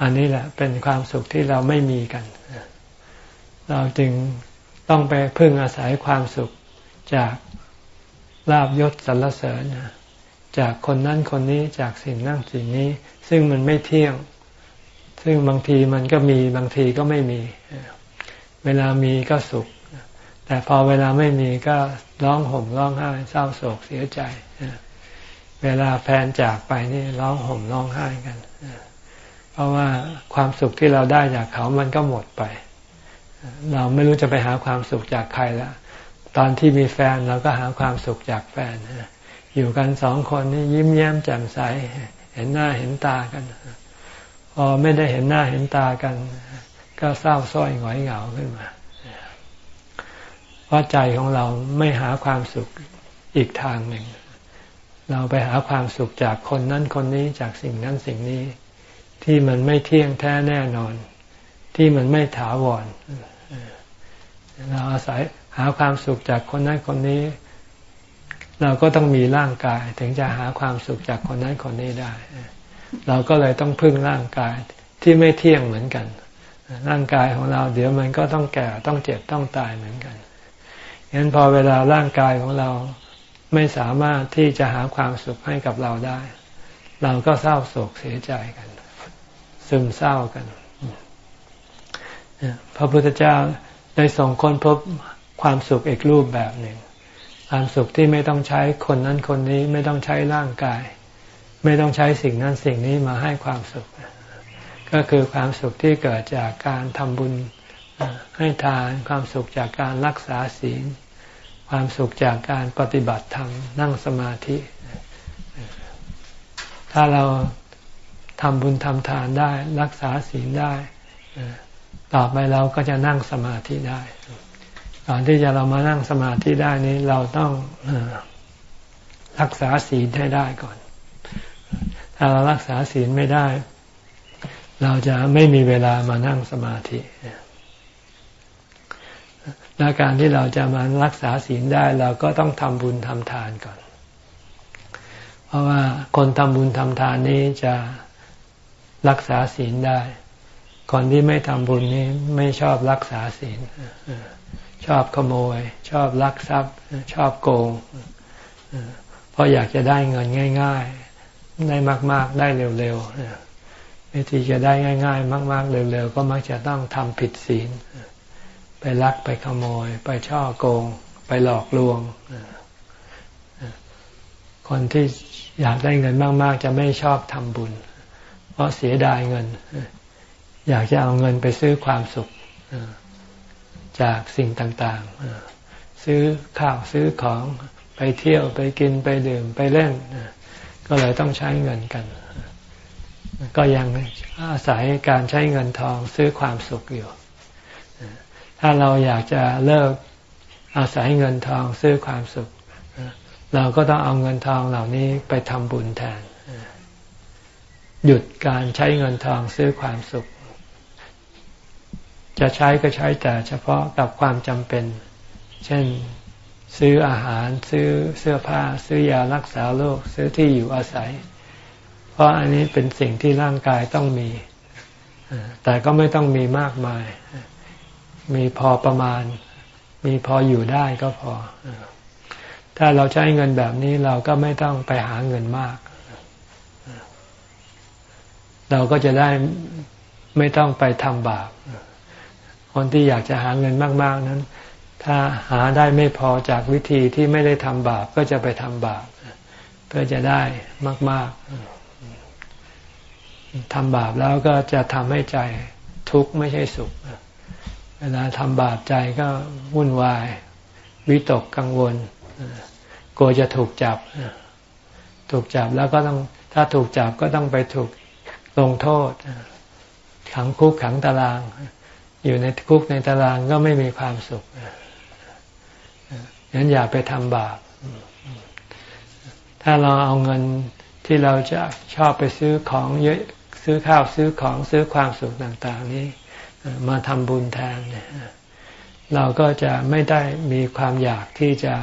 อันนี้แหละเป็นความสุขที่เราไม่มีกัน เราจึงต้องไปพึ่งอาศัยความสุขจากลาบยศสรรเสริญ จากคนนั้นคนนี้จากสิ่งนั่งสิ่งนี้ ซึ่งมันไม่เที่ยง ซึ่งบางทีมันก็มีบางทีก็ไม่มี เวลามีก็สุข แต่พอเวลาไม่มีก็ร้องห่มร้องไห้เศร้าโศกเสียใจ เวลาแฟนจากไปนี่ร้องห่มร้องไห้กัน เพราะว่าความสุขที่เราได้จากเขามันก็หมดไป เราไม่รู้จะไปหาความสุขจากใครล้วตอนที่มีแฟนเราก็หาความสุขจากแฟนอยู่กันสองคนนี่ยิ้มแย้มแจ่มใส เห็นหน้าเห็นตากันพอไม่ได้เห็นหน้าเห็นตากัน ก็เศร้าส้อยหงอยเหงาขึ้นมาเพราะใจของเราไม่หาความสุขอีกทางหนึ่ง เราไปหาความสุขจากคนนั้นคนนี้จากสิ่งนั้นสิ่งนี้ ที่มันไม่เที่ยงแท้แน่นอน ที่มันไม่ถาวรเราอาศัยหาความสุขจากคนนั้นคนนี้ เราก็ต้องมีร่างกาย ถึงจะหาความสุขจากคนนั้นคนนี้ได้ เราก็เลยต้องพึ่งร่างกายที่ไม่เที่ยงเหมือนกัน ร่างกายของเราเดี๋ยวมันก็ต้องแก่ต้องเจ็บต้องตายเหมือนกันงั้นพอเวลาร่างกายของเราไม่สามารถที่จะหาความสุขให้กับเราได้ เราก็เศร้าโศกเสียใจกัน ซึมเศร้ากัน พระพุทธเจ้าได้ส่งค้นพบความสุขอีกรูปแบบหนึ่ง ความสุขที่ไม่ต้องใช้คนนั้นคนนี้ไม่ต้องใช้ร่างกาย ไม่ต้องใช้สิ่งนั้นสิ่งนี้มาให้ความสุข ก็คือความสุขที่เกิดจากการทำบุญให้ทานความสุขจากการรักษาศีล ความสุขจากการปฏิบัติธรรมนั่งสมาธิ ถ้าเราทำบุญทำทานได้รักษาศีลได้ ต่อไปเราก็จะนั่งสมาธิได้ก่อนที่จะเรามานั่งสมาธิได้นี้เราต้องรักษาศีลให้ได้ก่อน ถ้าเรารักษาศีลไม่ได้ เราจะไม่มีเวลามานั่งสมาธิและการที่เราจะมารักษาศีลได้ เราก็ต้องทำบุญทำทานก่อน เพราะว่าคนทำบุญทำทานนี้จะรักษาศีลได้ คนที่ไม่ทำบุญนี้ไม่ชอบรักษาศีลชอบขโมย ชอบลักทรัพย์ ชอบโกงเพราะอยากจะได้เงินง่าย ๆ ได้มาก ๆ ได้เร็วๆวิธีจะได้ง่าย ๆ มาก ๆ เร็ว ๆ ก็มักจะต้องทำผิดศีล ไปลักไปขโมย ไปช่อโกง ไปหลอกลวง คนที่อยากได้เงินมาก ๆ จะไม่ชอบทำบุญ เพราะเสียดายเงิน อยากจะเอาเงินไปซื้อความสุขจากสิ่งต่างๆ ซื้อข้าวซื้อของไปเที่ยวไปกินไปดื่มไปเล่น ก็เลยต้องใช้เงินกัน ก็ยังอาศัยการใช้เงินทองซื้อความสุขอยู่ ถ้าเราอยากจะเลิกอาศัยเงินทองซื้อความสุข เราก็ต้องเอาเงินทองเหล่านี้ไปทำบุญแทน หยุดการใช้เงินทองซื้อความสุข จะใช้ก็ใช้แต่เฉพาะกับความจำเป็น เช่นซื้ออาหารซื้อเสื้อผ้า ซื้อยารักษาโรคซื้อที่อยู่อาศัย เพราะอันนี้เป็นสิ่งที่ร่างกายต้องมี แต่ก็ไม่ต้องมีมากมาย มีพอประมาณ มีพออยู่ได้ก็พอ ถ้าเราใช้เงินแบบนี้เราก็ไม่ต้องไปหาเงินมาก เราก็จะได้ไม่ต้องไปทำบาป คนที่อยากจะหาเงินมาก ๆนั้น ถ้าหาได้ไม่พอจากวิธีที่ไม่ได้ทำบาปก็จะไปทำบาปเพื่อจะได้มาก ๆทำบาปแล้วก็จะทำให้ใจทุกข์ไม่ใช่สุข เวลาทำบาปใจก็วุ่นวาย วิตกกังวลกลัวจะถูกจับ ถูกจับแล้วก็ต้องถ้าถูกจับก็ต้องไปถูกลงโทษ ขังคุกขังตาราง อยู่ในคุกในตารางก็ไม่มีความสุขงั้นอย่าไปทำบาป ถ้าเราเอาเงินที่เราจะชอบไปซื้อของเยอะซื้อข้าวซื้อของซื้อความสุขต่าง ๆ นี้มาทำบุญแทนเนี่ยเราก็จะไม่ได้มีความอยากที่จะ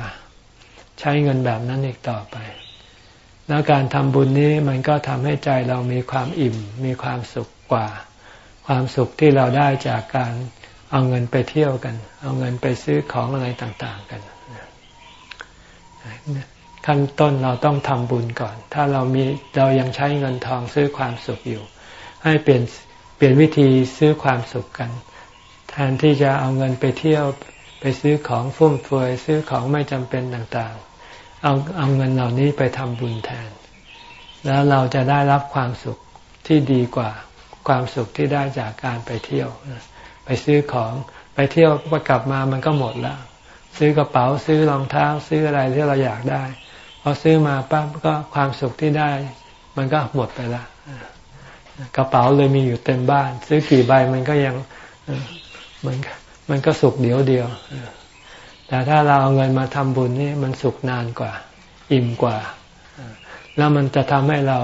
ใช้เงินแบบนั้นอีกต่อไป แล้วการทำบุญนี้มันก็ทำให้ใจเรามีความอิ่ม มีความสุขกว่า ความสุขที่เราได้จากการเอาเงินไปเที่ยวกัน เอาเงินไปซื้อของอะไรต่างๆกันขั้นต้นเราต้องทำบุญก่อน ถ้าเรามีเรายังใช้เงินทองซื้อความสุขอยู่ ให้เปลี่ยนเปลี่ยนวิธีซื้อความสุขกัน แทนที่จะเอาเงินไปเที่ยวไปซื้อของฟุ่มเฟือยซื้อของไม่จำเป็นต่างๆ เอาเอาเงินเหล่านี้ไปทำบุญแทน แล้วเราจะได้รับความสุขที่ดีกว่า ความสุขที่ได้จากการไปเที่ยว ไปซื้อของไปเที่ยวพอกลับมามันก็หมดแล้วซื้อกระเป๋าซื้อรองเท้าซื้ออะไรที่เราอยากได้พอซื้อมาปั๊บก็ความสุขที่ได้ มันก็หมดไปละกระเป๋าเลยมีอยู่เต็มบ้าน ซื้อกี่ใบมันก็ยังมันมันก็สุขเดียวเดียวแต่ถ้าเราเอาเงินมาทำบุญนี่มันสุขนานกว่า อิ่มกว่า แล้วมันจะทำให้เรา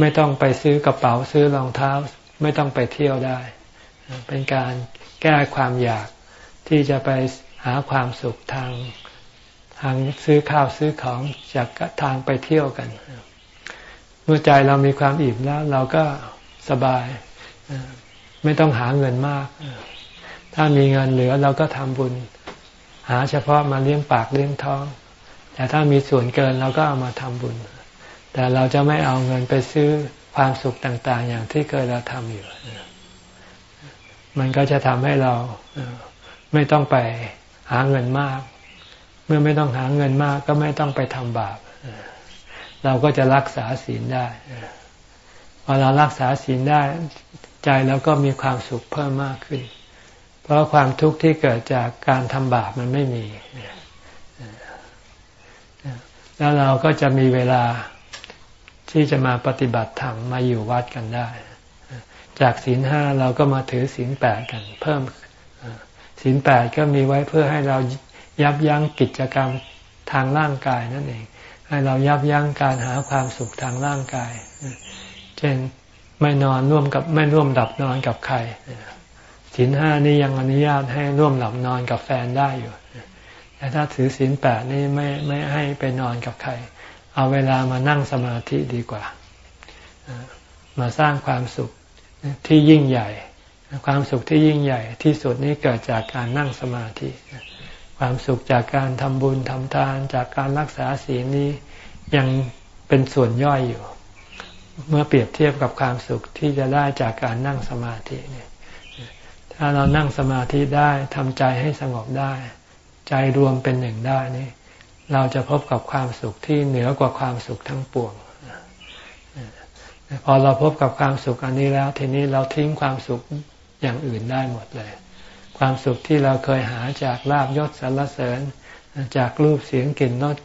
ไม่ต้องไปซื้อกระเป๋าซื้อรองเท้า ไม่ต้องไปเที่ยวได้ เป็นการแก้ความอยากที่จะไปหาความสุขทางทางซื้อข้าวซื้อของจากทางไปเที่ยวกัน เมื่อใจเรามีความอิ่มแล้ว เราก็สบาย ไม่ต้องหาเงินมาก ถ้ามีเงินเหลือเราก็ทำบุญ หาเฉพาะมาเลี้ยงปากเลี้ยงท้อง แต่ถ้ามีส่วนเกินเราก็เอามาทำบุญ แต่เราจะไม่เอาเงินไปซื้อ ความสุขต่าง ๆ อย่างที่เคยเราทำอยู่ มันก็จะทำให้เราไม่ต้องไปหาเงินมาก เมื่อไม่ต้องหาเงินมากก็ไม่ต้องไปทำบาป เราก็จะรักษาศีลได้พอเรารักษาศีลได้ ใจเราก็มีความสุขเพิ่มมากขึ้น เพราะความทุกข์ที่เกิดจากการทำบาปมันไม่มี แล้วเราก็จะมีเวลา ที่จะมาปฏิบัติธรรมมาอยู่วัดกันได้ จากศีลห้าเราก็มาถือศีลแปดกัน เพิ่มศีลแปดก็มีไว้เพื่อให้เรายับยั้งกิจกรรมทางร่างกายนั่นเอง ให้เรายับยั้งการหาความสุขทางร่างกาย เช่นไม่นอนร่วมกับไม่ร่วมดับนอนกับใครศีลห้านี่ยังอนุญาตให้ร่วมหลับนอนกับแฟนได้อยู่แต่ถ้าถือศีลแปดนี่ไม่ไม่ให้ไปนอนกับใคร เอาเวลามานั่งสมาธิดีกว่า มาสร้างความสุขที่ยิ่งใหญ่ ความสุขที่ยิ่งใหญ่ ที่สุดนี้เกิดจากการนั่งสมาธิ ความสุขจากการทำบุญทำทาน จากการรักษาศีลนี้ยังเป็นส่วนย่อยอยู่ เมื่อเปรียบเทียบกับความสุขที่จะได้จากการนั่งสมาธิเนี่ยถ้าเรานั่งสมาธิได้ทำใจให้สงบได้ ใจรวมเป็นหนึ่งได้นี่ เราจะพบกับความสุขที่เหนือกว่าความสุขทั้งปวงพอเราพบกับความสุขอันนี้แล้ว ทีนี้เราทิ้งความสุขอย่างอื่นได้หมดเลย ความสุขที่เราเคยหาจากลาบยศสรรเสริญ จากรูปเสียงกลิ่นรส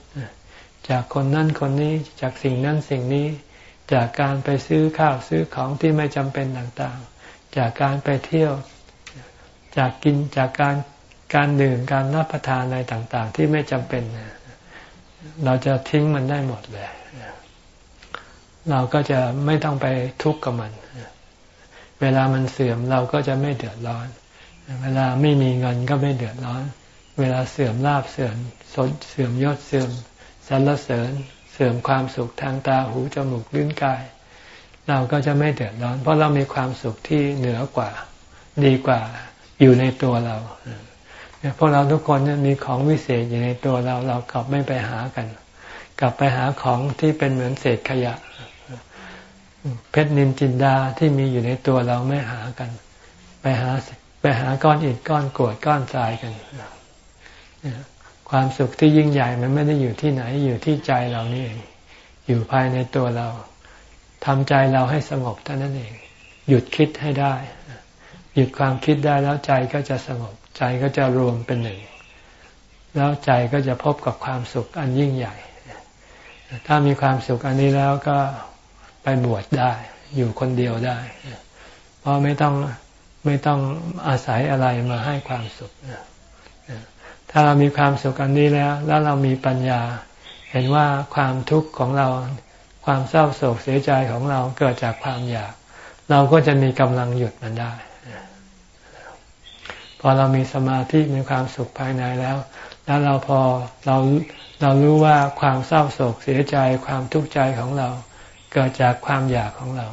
จากคนนั้นคนนี้จากสิ่งนั้นสิ่งนี้ จากการไปซื้อข้าวซื้อของที่ไม่จำเป็นต่างๆ จากการไปเที่ยว จากกินจากการการดื่มการรับประทานอะไรต่างๆ ที่ไม่จำเป็น เราจะทิ้งมันได้หมดเลย เราก็จะไม่ต้องไปทุกข์กับมัน เวลามันเสื่อมเราก็จะไม่เดือดร้อน เวลาไม่มีเงินก็ไม่เดือดร้อน เวลาเสื่อมลาบเสื่อมสนเสื่อมยศเสื่อมสรรเสริญ เสื่อมความสุขทางตาหูจมูกลิ้นกาย เราก็จะไม่เดือดร้อน เพราะเรามีความสุขที่เหนือกว่า ดีกว่าอยู่ในตัวเรา พวกเราทุกคนเนี่ยมีของวิเศษอยู่ในตัวเราเรากลับไม่ไปหากัน กลับไปหาของที่เป็นเหมือนเศษขยะ เพชรนินจินดาที่มีอยู่ในตัวเราไม่หากัน ไปหาไปหาก้อนอิฐก้อนกรวดก้อนทรายกันความสุขที่ยิ่งใหญ่มันไม่ได้อยู่ที่ไหนอยู่ที่ใจเรานี่เองอยู่ภายในตัวเราทำใจเราให้สงบเท่านั้นเอง หยุดคิดให้ได้ หยุดความคิดได้แล้วใจก็จะสงบ ใจก็จะรวมเป็นหนึ่ง แล้วใจก็จะพบกับความสุขอันยิ่งใหญ่ ถ้ามีความสุขอันนี้แล้วก็ไปบวชได้ อยู่คนเดียวได้ เพราะไม่ต้องไม่ต้องอาศัยอะไรมาให้ความสุข ถ้าเรามีความสุขอันนี้แล้ว แล้วเรามีปัญญา เห็นว่าความทุกข์ของเรา ความเศร้าโศกเสียใจของเราเกิดจากความอยาก เราก็จะมีกำลังหยุดมันได้ พอเรามีสมาธิมีความสุขภายในแล้ว แล้วเราพอเราเรารู้ว่าความเศร้าโศกเสียใจความทุกข์ใจของเรา เกิดจากความอยากของเรา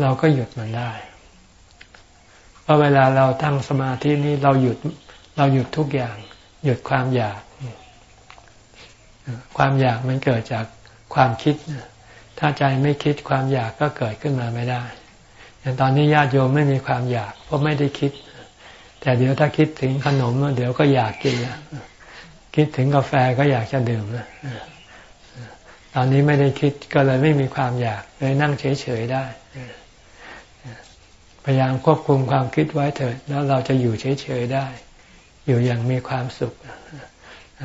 เราก็หยุดมันได้เพราะเวลาเราตั้งสมาธินี้เราหยุดเราหยุดทุกอย่าง หยุดความอยาก ความอยากมันเกิดจากความคิด ถ้าใจไม่คิดความอยากก็เกิดขึ้นมาไม่ได้อย่างตอนนี้ญาติโยมไม่มีความอยาก เพราะไม่ได้คิด แต่เดี๋ยวถ้าคิดถึงขนมเดี๋ยวก็อยากกินแล้วคิดถึงกาแฟก็อยากจะดื่มแล้วตอนนี้ไม่ได้คิดก็เลยไม่มีความอยากเลยนั่งเฉยๆได้ พยายามควบคุมความคิดไว้เถิดแล้วเราจะอยู่เฉยๆได้ อยู่อย่างมีความสุข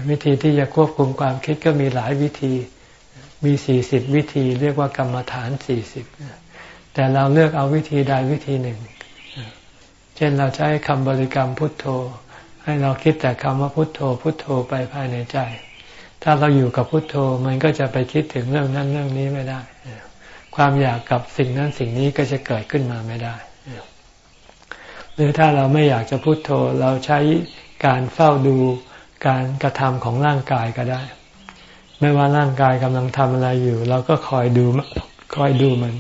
วิธีที่จะควบคุมความคิดก็มีหลายวิธี มีสี่สิบวิธี เรียกว่ากรรมฐานสี่สิบแต่เราเลือกเอาวิธีใดวิธีหนึ่ง เช่นเราใช้คำบริกรรมพุทโธ ให้เราคิดแต่คำว่าพุทโธ พุทโธไปภายในใจ ถ้าเราอยู่กับพุทโธมันก็จะไปคิดถึงเรื่องนั้นเรื่องนี้ไม่ได้ ความอยากกับสิ่งนั้นสิ่งนี้ก็จะเกิดขึ้นมาไม่ได้ หรือถ้าเราไม่อยากจะพุทโธเราใช้การเฝ้าดูการกระทำของร่างกายก็ได้ ไม่ว่าร่างกายกำลังทำอะไรอยู่ เราก็คอยดูคอยดูมัน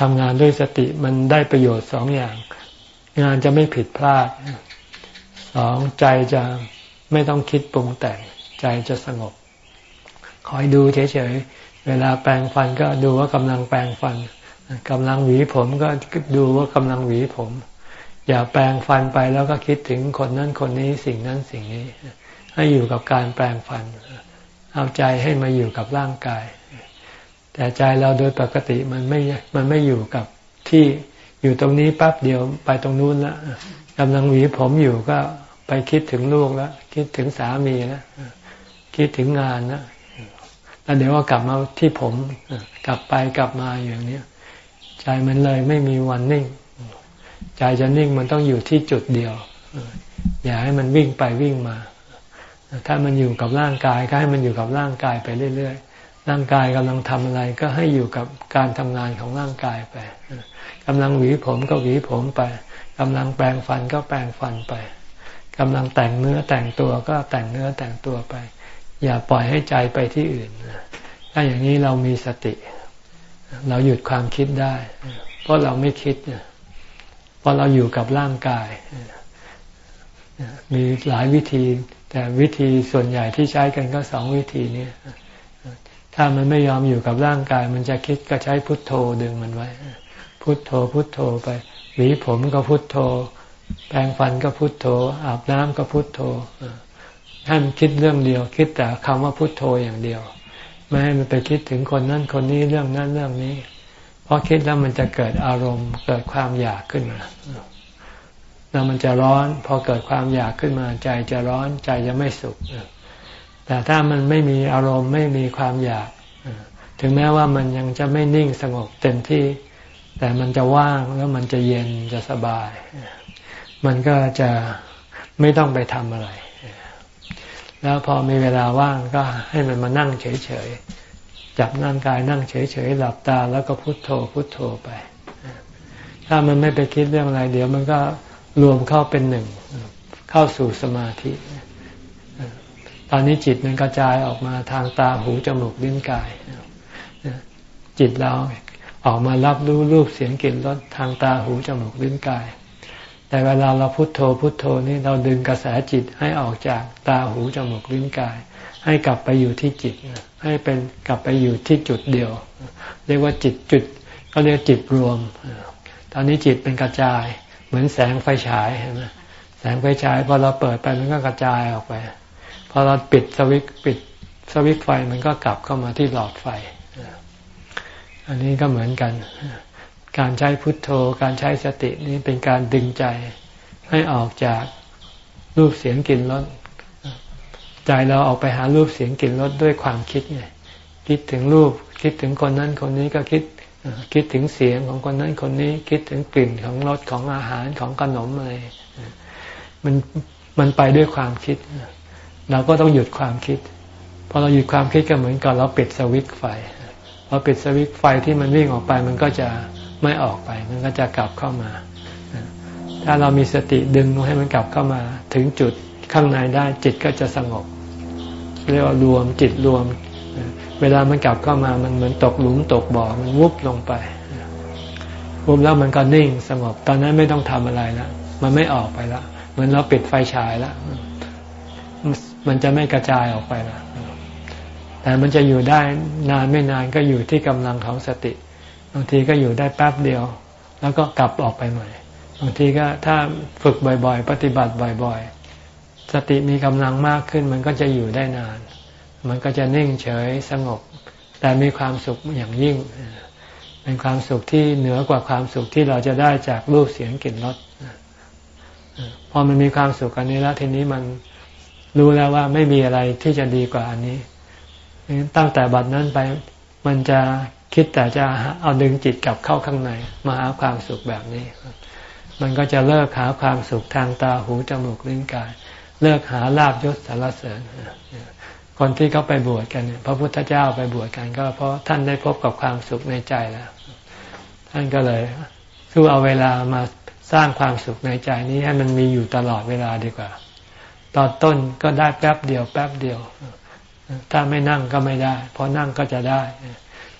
ทำงานด้วยสติมันได้ประโยชน์สองอย่าง งานจะไม่ผิดพลาดสองใจจะไม่ต้องคิดปรุงแต่งใจจะสงบ คอยดูเฉยๆเวลาแปรงฟันก็ดูว่ากำลังแปรงฟันกำลังหวีผมก็ดูว่ากำลังหวีผม อย่าแปลงฟันไปแล้วก็คิดถึงคนนั้นคนนี้สิ่งนั้นสิ่งนี้ ให้อยู่กับการแปลงฟัน เอาใจให้มาอยู่กับร่างกาย แต่ใจเราโดยปกติมันไม่มันไม่อยู่กับที่อยู่ตรงนี้ปั๊บเดียวไปตรงนู้นแล้วกำลังหวีผมอยู่ก็ไปคิดถึงลูกแล้วคิดถึงสามีแล้วคิดถึงงานแล้วแล้วเดี๋ยวก็กลับมาที่ผมกลับไปกลับมาอย่างนี้ใจมันเลยไม่มีวันนิ่ง ใจจะนิ่งมันต้องอยู่ที่จุดเดียว อย่าให้มันวิ่งไปวิ่งมา ถ้ามันอยู่กับร่างกายก็ให้มันอยู่กับร่างกายไปเรื่อย ร่างกายกำลังทำอะไรก็ให้อยู่กับการทำงานของร่างกายไปกำลังหวีผมก็หวีผมไปกำลังแปรงฟันก็แปรงฟันไปกำลังแต่งเนื้อแต่งตัวก็แต่งเนื้อแต่งตัวไป อย่าปล่อยให้ใจไปที่อื่นถ้าอย่างนี้เรามีสติ เราหยุดความคิดได้ เพราะเราไม่คิดเนี่ยเพราะเราอยู่กับร่างกาย มีหลายวิธี แต่วิธีส่วนใหญ่ที่ใช้กันก็สองวิธีนี้ ถ้ามันไม่ยอมอยู่กับร่างกาย มันจะคิดก็ใช้พุทโธดึงมันไว้ พุทโธพุทโธไปหวีผมก็พุทโธ แปรงฟันก็พุทโธ อาบน้ำก็พุทโธให้มันคิดเรื่องเดียว คิดแต่คำว่าพุทโธอย่างเดียว ไม่ให้มันไปคิดถึงคนนั้นคนนี้เรื่องนั้นเรื่องนี้พราะคิดแล้วมันจะเกิดอารมณ์ เกิดความอยากขึ้นมาแล้วมันจะร้อน พอเกิดความอยากขึ้นมาใจจะร้อนใจจะไม่สุข แต่ถ้ามันไม่มีอารมณ์ไม่มีความอยาก ถึงแม้ว่ามันยังจะไม่นิ่งสงบเต็มที่ แต่มันจะว่างแล้วมันจะเย็นจะสบาย มันก็จะไม่ต้องไปทำอะไร แล้วพอมีเวลาว่างก็ให้มันมานั่งเฉยๆ จับนั่งกายนั่งเฉยๆ หลับตาแล้วก็พุโทโธพุโทโธไป ถ้ามันไม่ไปคิดเรื่องอะไร เดี๋ยวมันก็รวมเข้าเป็นหนึ่ง เข้าสู่สมาธิ ตอนนี้จิตมันกระจายออกมาทางตาหูจมูกลิ้นกาย จิตเราออกมารับรู้รูปเสียงกลิ่นรสทางตาหูจมูกลิ้นกาย แต่เวลาเราพุโทโธพุโทโธนี่เราดึงกระแสจิตให้ออกจากตาหูจมูกลิ้นกาย ให้กลับไปอยู่ที่จิต ให้เป็นกลับไปอยู่ที่จุดเดียว เรียกว่าจิตจุดเขาเรียกจิตรวม ตอนนี้จิตเป็นกระจาย เหมือนแสงไฟฉายเห็นไหมแสงไฟฉายพอเราเปิดไปมันก็กระจายออกไป อเราปิดสวิตปิดสวิตไฟมันก็กลับเข้ามาที่หลอดไฟ อันนี้ก็เหมือนกัน การใช้พุทโธ การใช้สตินี้เป็นการดึงใจให้ออกจากรูปเสียงกลิ่นรสใจเราออกไปหารูปเสียงกลิ่นรสด้วยความคิดไงคิดถึงรูปคิดถึงคนนั้นคนนี้ก็คิดคิดถึงเสียงของคนนั้นคนนี้คิดถึงกลิ่นของรสของอาหารของขนมอะไรมันมันไปด้วยความคิด เราก็ต้องหยุดความคิดพอเราหยุดความคิดก็เหมือนกับเราปิดสวิตช์ไฟพอปิดสวิตไฟที่มันวิ่งออกไป มันก็จะไม่ออกไป มันก็จะกลับเข้ามา ถ้าเรามีสติดึงให้มันกลับเข้ามา ถึงจุดข้างในได้จิตก็จะสงบ เรียกว่ารวมจิตรวม เวลามันกลับเข้ามามันเหมือนตกหลุมตกบ่อมันวุบลงไปวุบแล้วมันก็นิ่งสงบ ตอนนั้นไม่ต้องทำอะไรแล้วมันไม่ออกไปแล้วเหมือนเราปิดไฟฉายแล้ว มันจะไม่กระจายออกไปแล้วแต่มันจะอยู่ได้นานไม่นานก็อยู่ที่กำลังของสติ บางทีก็อยู่ได้แป๊บเดียว แล้วก็กลับออกไปใหม่ บางทีก็ถ้าฝึกบ่อยๆ ปฏิบัติบ่อยๆ สติมีกำลังมากขึ้น มันก็จะอยู่ได้นาน มันก็จะนิ่งเฉยสงบ แต่มีความสุขอย่างยิ่ง เป็นความสุขที่เหนือกว่าความสุขที่เราจะได้จากรูปเสียงกลิ่นรสพอมันมีความสุขอันนี้แล้วทีนี้มัน รู้แล้วว่าไม่มีอะไรที่จะดีกว่าอันนี้ ตั้งแต่บัดนั้นไปมันจะคิดแต่จะเอาดึงจิตกลับเข้าข้างในมาหาความสุขแบบนี้ มันก็จะเลิกหาความสุขทางตาหูจมูกลิ้นกาย เลิกหาลาบยศสารเสริญคนที่เขาไปบวชกันพระพุทธเจ้าไปบวชกันก็เพราะท่านได้พบกับความสุขในใจแล้ว ท่านก็เลยสู้เอาเวลามาสร้างความสุขในใจนี้ให้มันมีอยู่ตลอดเวลาดีกว่า ตอนต้นก็ได้แป๊บเดียว แป๊บเดียว ถ้าไม่นั่งก็ไม่ได้ พอนั่งก็จะได้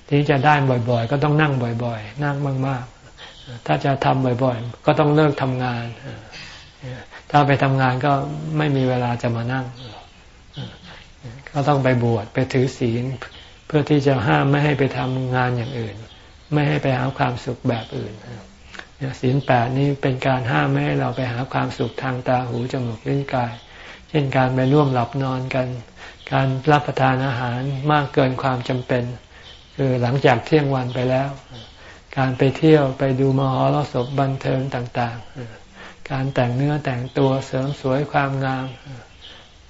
ที่จะได้บ่อยๆ ก็ต้องนั่งบ่อยๆ นั่งมากๆ ถ้าจะทำบ่อยๆ ก็ต้องเลิกทำงาน ถ้าไปทำงานก็ไม่มีเวลาจะมานั่ง ก็ต้องไปบวชไปถือศีล เพื่อที่จะห้ามไม่ให้ไปทำงานอย่างอื่น ไม่ให้ไปหาความสุขแบบอื่นศีลแปดนี้เป็นการห้ามไม่ให้เราไปหาความสุขทางตาหูจมูกลิ้นกาย เช่นการไปร่วมหลับนอนกัน การรับประทานอาหารมากเกินความจำเป็น คือหลังจากเที่ยงวันไปแล้ว การไปเที่ยวไปดูมหรสพบันเทิงต่าง ๆ การแต่งเนื้อแต่งตัวเสริมสวยความงาม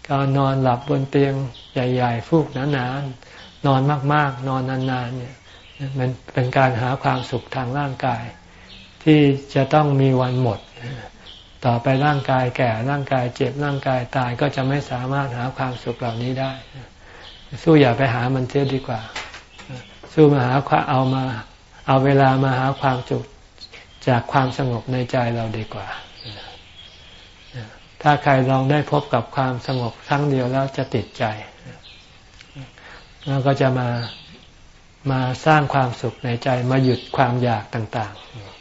การนอนหลับบนเตียงใหญ่ ๆ ฟูกหนาๆนอนมากๆ นอนนานๆเนี่ยมันเป็นการหาความสุขทางร่างกาย ที่จะต้องมีวันหมด ต่อไปร่างกายแก่ร่างกายเจ็บร่างกายตายก็จะไม่สามารถหาความสุขเหล่านี้ได้ สู้อย่าไปหามันเสียดีกว่า สู้มาหาเอามา เอาเวลามาหาความสุขจากความสงบในใจเราดีกว่า ถ้าใครลองได้พบกับความสงบครั้งเดียวแล้วจะติดใจ แล้วก็จะมามาสร้างความสุขในใจมาหยุดความอยากต่าง ๆ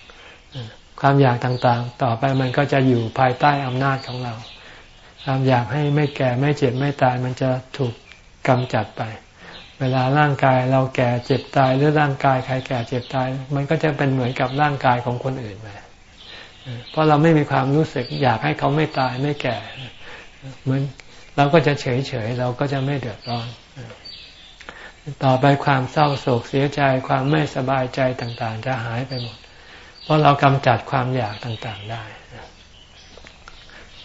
ความอยากต่างๆ ต่อไปมันก็จะอยู่ภายใต้อำนาจของเรา ความอยากให้ไม่แก่ไม่เจ็บไม่ตายมันจะถูกกำจัดไป เวลาร่างกายเราแก่เจ็บตายหรือร่างกายใครแก่เจ็บตาย มันก็จะเป็นเหมือนกับร่างกายของคนอื่นไปเพราะเราไม่มีความรู้สึก อยากให้เขาไม่ตายไม่แก่ เหมือนเราก็จะเฉยเฉยเราก็จะไม่เดือดร้อน ต่อไปความเศร้าโศกเสียใจความไม่สบายใจต่างๆ จะหายไปหมด เพราะเรากำจัดความอยากต่างๆได้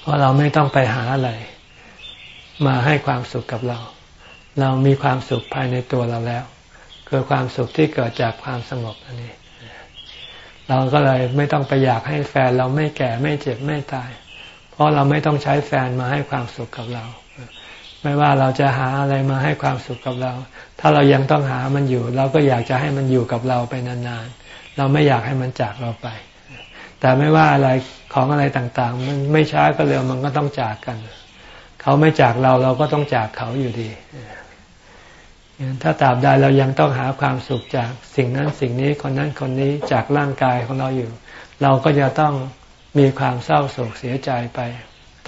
เพราะเราไม่ต้องไปหาอะไร มาให้ความสุขกับเรา เรามีความสุขภายในตัวเราแล้ว คือความสุขที่เกิดจากความสงบอันนี้เราก็เลยไม่ต้องไปอยากให้แฟนเราไม่แก่ไม่เจ็บไม่ตาย เพราะเราไม่ต้องใช้แฟนมาให้ความสุขกับเรา ไม่ว่าเราจะหาอะไรมาให้ความสุขกับเรา ถ้าเรายังต้องหามันอยู่ เราก็อยากจะให้มันอยู่กับเราไปนานๆ เราไม่อยากให้มันจากเราไป แต่ไม่ว่าอะไรของอะไรต่างๆ มันไม่ช้าก็เร็วมันก็ต้องจากกัน เขาไม่จากเราเราก็ต้องจากเขาอยู่ดี ถ้าตราบใดเรายังต้องหาความสุขจากสิ่งนั้นสิ่งนี้คนนั้นคนนี้จากร่างกายของเราอยู่ เราก็จะต้องมีความเศร้าโศกเสียใจไป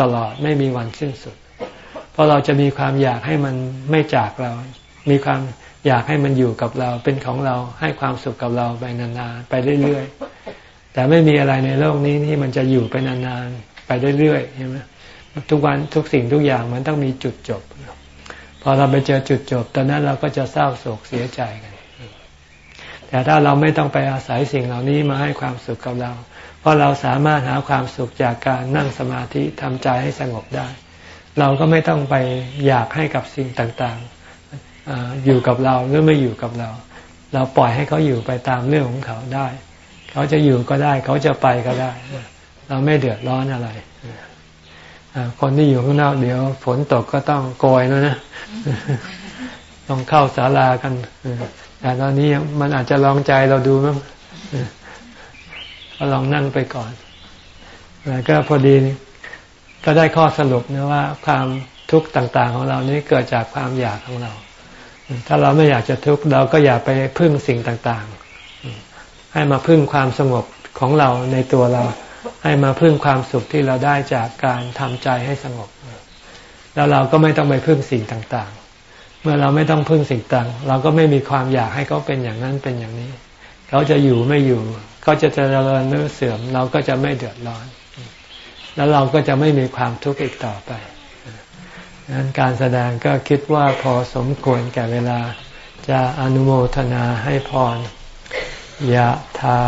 ตลอดไม่มีวันสิ้นสุด เพราะเราจะมีความอยากให้มันไม่จากเรา มีความ อยากให้มันอยู่กับเราเป็นของเราให้ความสุขกับเราไปนานๆไปเรื่อยๆแต่ไม่มีอะไรในโลกนี้ที่มันจะอยู่ไปนานๆไปเรื่อยๆใช่ไหมทุกวันทุกสิ่งทุกอย่างมันต้องมีจุดจบ พอเราไปเจอจุดจบ ตอนนั้นเราก็จะเศร้าโศกเสียใจกัน แต่ถ้าเราไม่ต้องไปอาศัยสิ่งเหล่านี้มาให้ความสุขกับเรา เพราะเราสามารถหาความสุขจากการนั่งสมาธิทำใจให้สงบได้ เราก็ไม่ต้องไปอยากให้กับสิ่งต่างๆ อยู่กับเราหรือไม่อยู่กับเรา เราปล่อยให้เขาอยู่ไปตามเรื่องของเขาได้ เขาจะอยู่ก็ได้ เขาจะไปก็ได้ เราไม่เดือดร้อนอะไรคนที่อยู่ข้างนอกเดี๋ยวฝนตกก็ต้องโกยแล้วนะต้องเข้าศาลากันแต่ตอนนี้มันอาจจะลองใจเราดูมั้งก็ลองนั่งไปก่อนแล้วก็พอดีก็ได้ข้อสรุปนะว่าความทุกข์ต่าง ๆ ของเรานี้เกิดจากความอยากของเรา ถ้าเราไม่อยากจะทุกข์เราก็อย่าไปพึ่งสิ่งต่างๆ ให้มาพึ่งความสงบของเราในตัวเรา ให้มาพึ่งความสุขที่เราได้จากการทำใจให้สงบ แล้วเราก็ไม่ต้องไปพึ่งสิ่งต่างๆ เมื่อเราไม่ต้องพึ่งสิ่งต่าง เราก็ไม่มีความอยากให้เขาเป็นอย่างนั้นเป็นอย่างนี้ เขาจะอยู่ไม่อยู่ก็จะเจริญเนื้อเสื่อม เราก็จะไม่เดือดร้อน แล้วเราก็จะไม่มีความทุกข์อีกต่อไป นั้นการแสดงก็คิดว่าพอสมควรแก่เวลา จะอนุโมทนาให้พรยะถา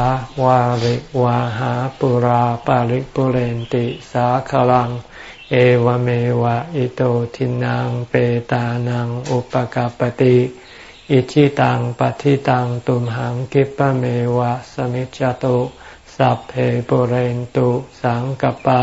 วาริวาหาปุราปาริปุเรนติสาคลัง เอวเมวะอิโตทินังเปตานังอุปกาปติอิชิตังปฏิตังตุมหังกิปะเมวะสมิจจตุสัพเพปุเรนตุสังกปา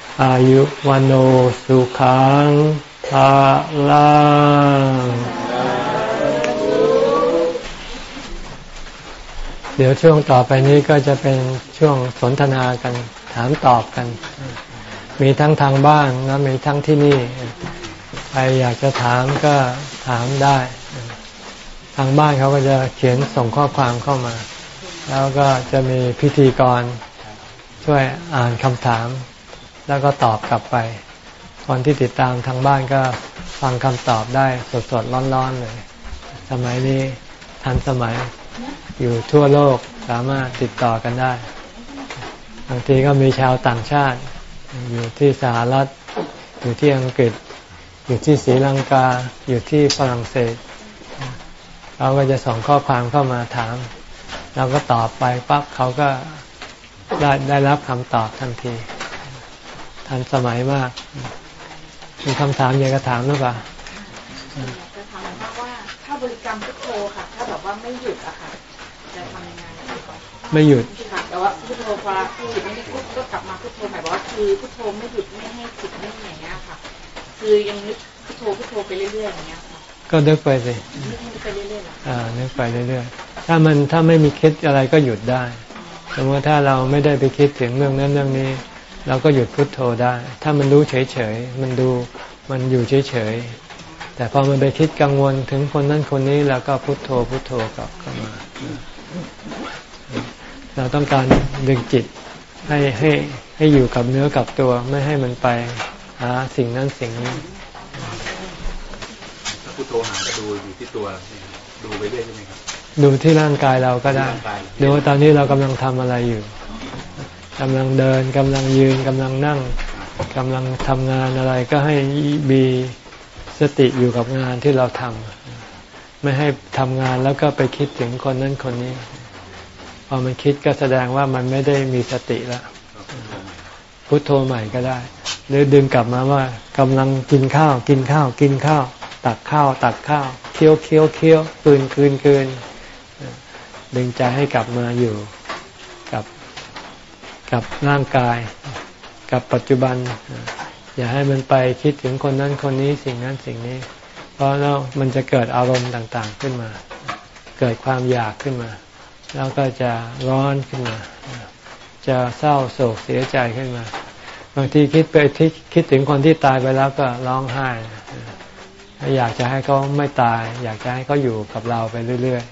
อายุวันโอสุขังภาลังเดี๋ยวช่วงต่อไปนี้ก็จะเป็นช่วงสนทนากันถามตอบกัน มีทั้งทางบ้านและมีทั้งที่นี่ ใครอยากจะถามก็ถามได้ ทางบ้านเขาก็จะเขียนส่งข้อความเข้ามา แล้วก็จะมีพิธีกรช่วยอ่านคำถาม แล้วก็ตอบกลับไป คนที่ติดตามทางบ้านก็ฟังคำตอบได้สดๆร้อนๆเลย สมัยนี้ทันสมัยอยู่ทั่วโลกสามารถติดต่อกันได้ บางทีก็มีชาวต่างชาติ อยู่ที่สหรัฐ อยู่ที่อังกฤษ อยู่ที่ศรีลังกา อยู่ที่ฝรั่งเศสเขาก็จะส่งข้อความเข้ามาถาม เราก็ตอบไปปั๊บเขาก็ได้ได้รับคำตอบทันที ทันสมัยมาก มีคำถามอยากจะถามหรือเปล่าจะถามว่าถ้าบริกรรมพุทโธค่ะ ถ้าแบบว่าไม่หยุดอะค่ะจะทำยังไงไม่หยุดแต่ว่าพุทโธพอจิตไม่ได้พุทก็กลับมาพุทโธหมายว่าคือพุทโธไม่หยุดไม่ให้จิตไม่อย่างเงี้ยค่ะ คือยังนึกพุทโธพุทโธไปเรื่อยๆอย่างเงี้ยค่ะก็นึกไปสินึกไปเรื่อยๆอ่านึกไปเรื่อยๆถ้ามันถ้าไม่มีคิดอะไรก็หยุดได้สมมติถ้าเราไม่ได้ไปคิดถึงเรื่องนั้นเรื่องนี้ เราก็หยุดพุทโธได้ ถ้ามันรู้เฉยๆ มันดูมันอยู่เฉยๆ แต่พอมันไปคิดกังวลถึงคนนั้นคนนี้แล้วก็พุทโธพุทโธกลับเข้ามา เราต้องการดึงจิตให้ให้ให้อยู่กับเนื้อกับตัวไม่ให้มันไปหาสิ่งนั้นสิ่งนี้ถ้าพุทโธหาก็ดูอยู่ที่ตัวดูไปเรื่อยใช่ไหมครับ ดูที่ร่างกายเราก็ได้ ดูว่าตอนนี้เรากำลังทำอะไรอยู่ กำลังเดินกำลังยืนกำลังนั่งกำลังทำงานอะไรก็ให้มีสติอยู่กับงานที่เราทำไม่ให้ทำงานแล้วก็ไปคิดถึงคนนั้นคนนี้ พอมันคิดก็แสดงว่ามันไม่ได้มีสติแล้วพุทโธใหม่ก็ได้ หรือดึงกลับมาว่ากำลังกินข้าว กินข้าว กินข้าว ตักข้าว ตักข้าวเคี้ยวเคี้ยวเคี้ยวคืนคืนคืนดึงใจให้กลับมาอยู่ กับร่างกาย กับปัจจุบัน อย่าให้มันไปคิดถึงคนนั้นคนนี้สิ่งนั้นสิ่งนี้ เพราะแล้วมันจะเกิดอารมณ์ต่างๆขึ้นมา เกิดความอยากขึ้นมา แล้วก็จะร้อนขึ้นมา จะเศร้าโศกเสียใจขึ้นมา บางทีคิดไปที่คิดถึงคนที่ตายไปแล้วก็ร้องไห้อยากจะให้เขาไม่ตาย อยากจะให้เขาอยู่กับเราไปเรื่อยๆ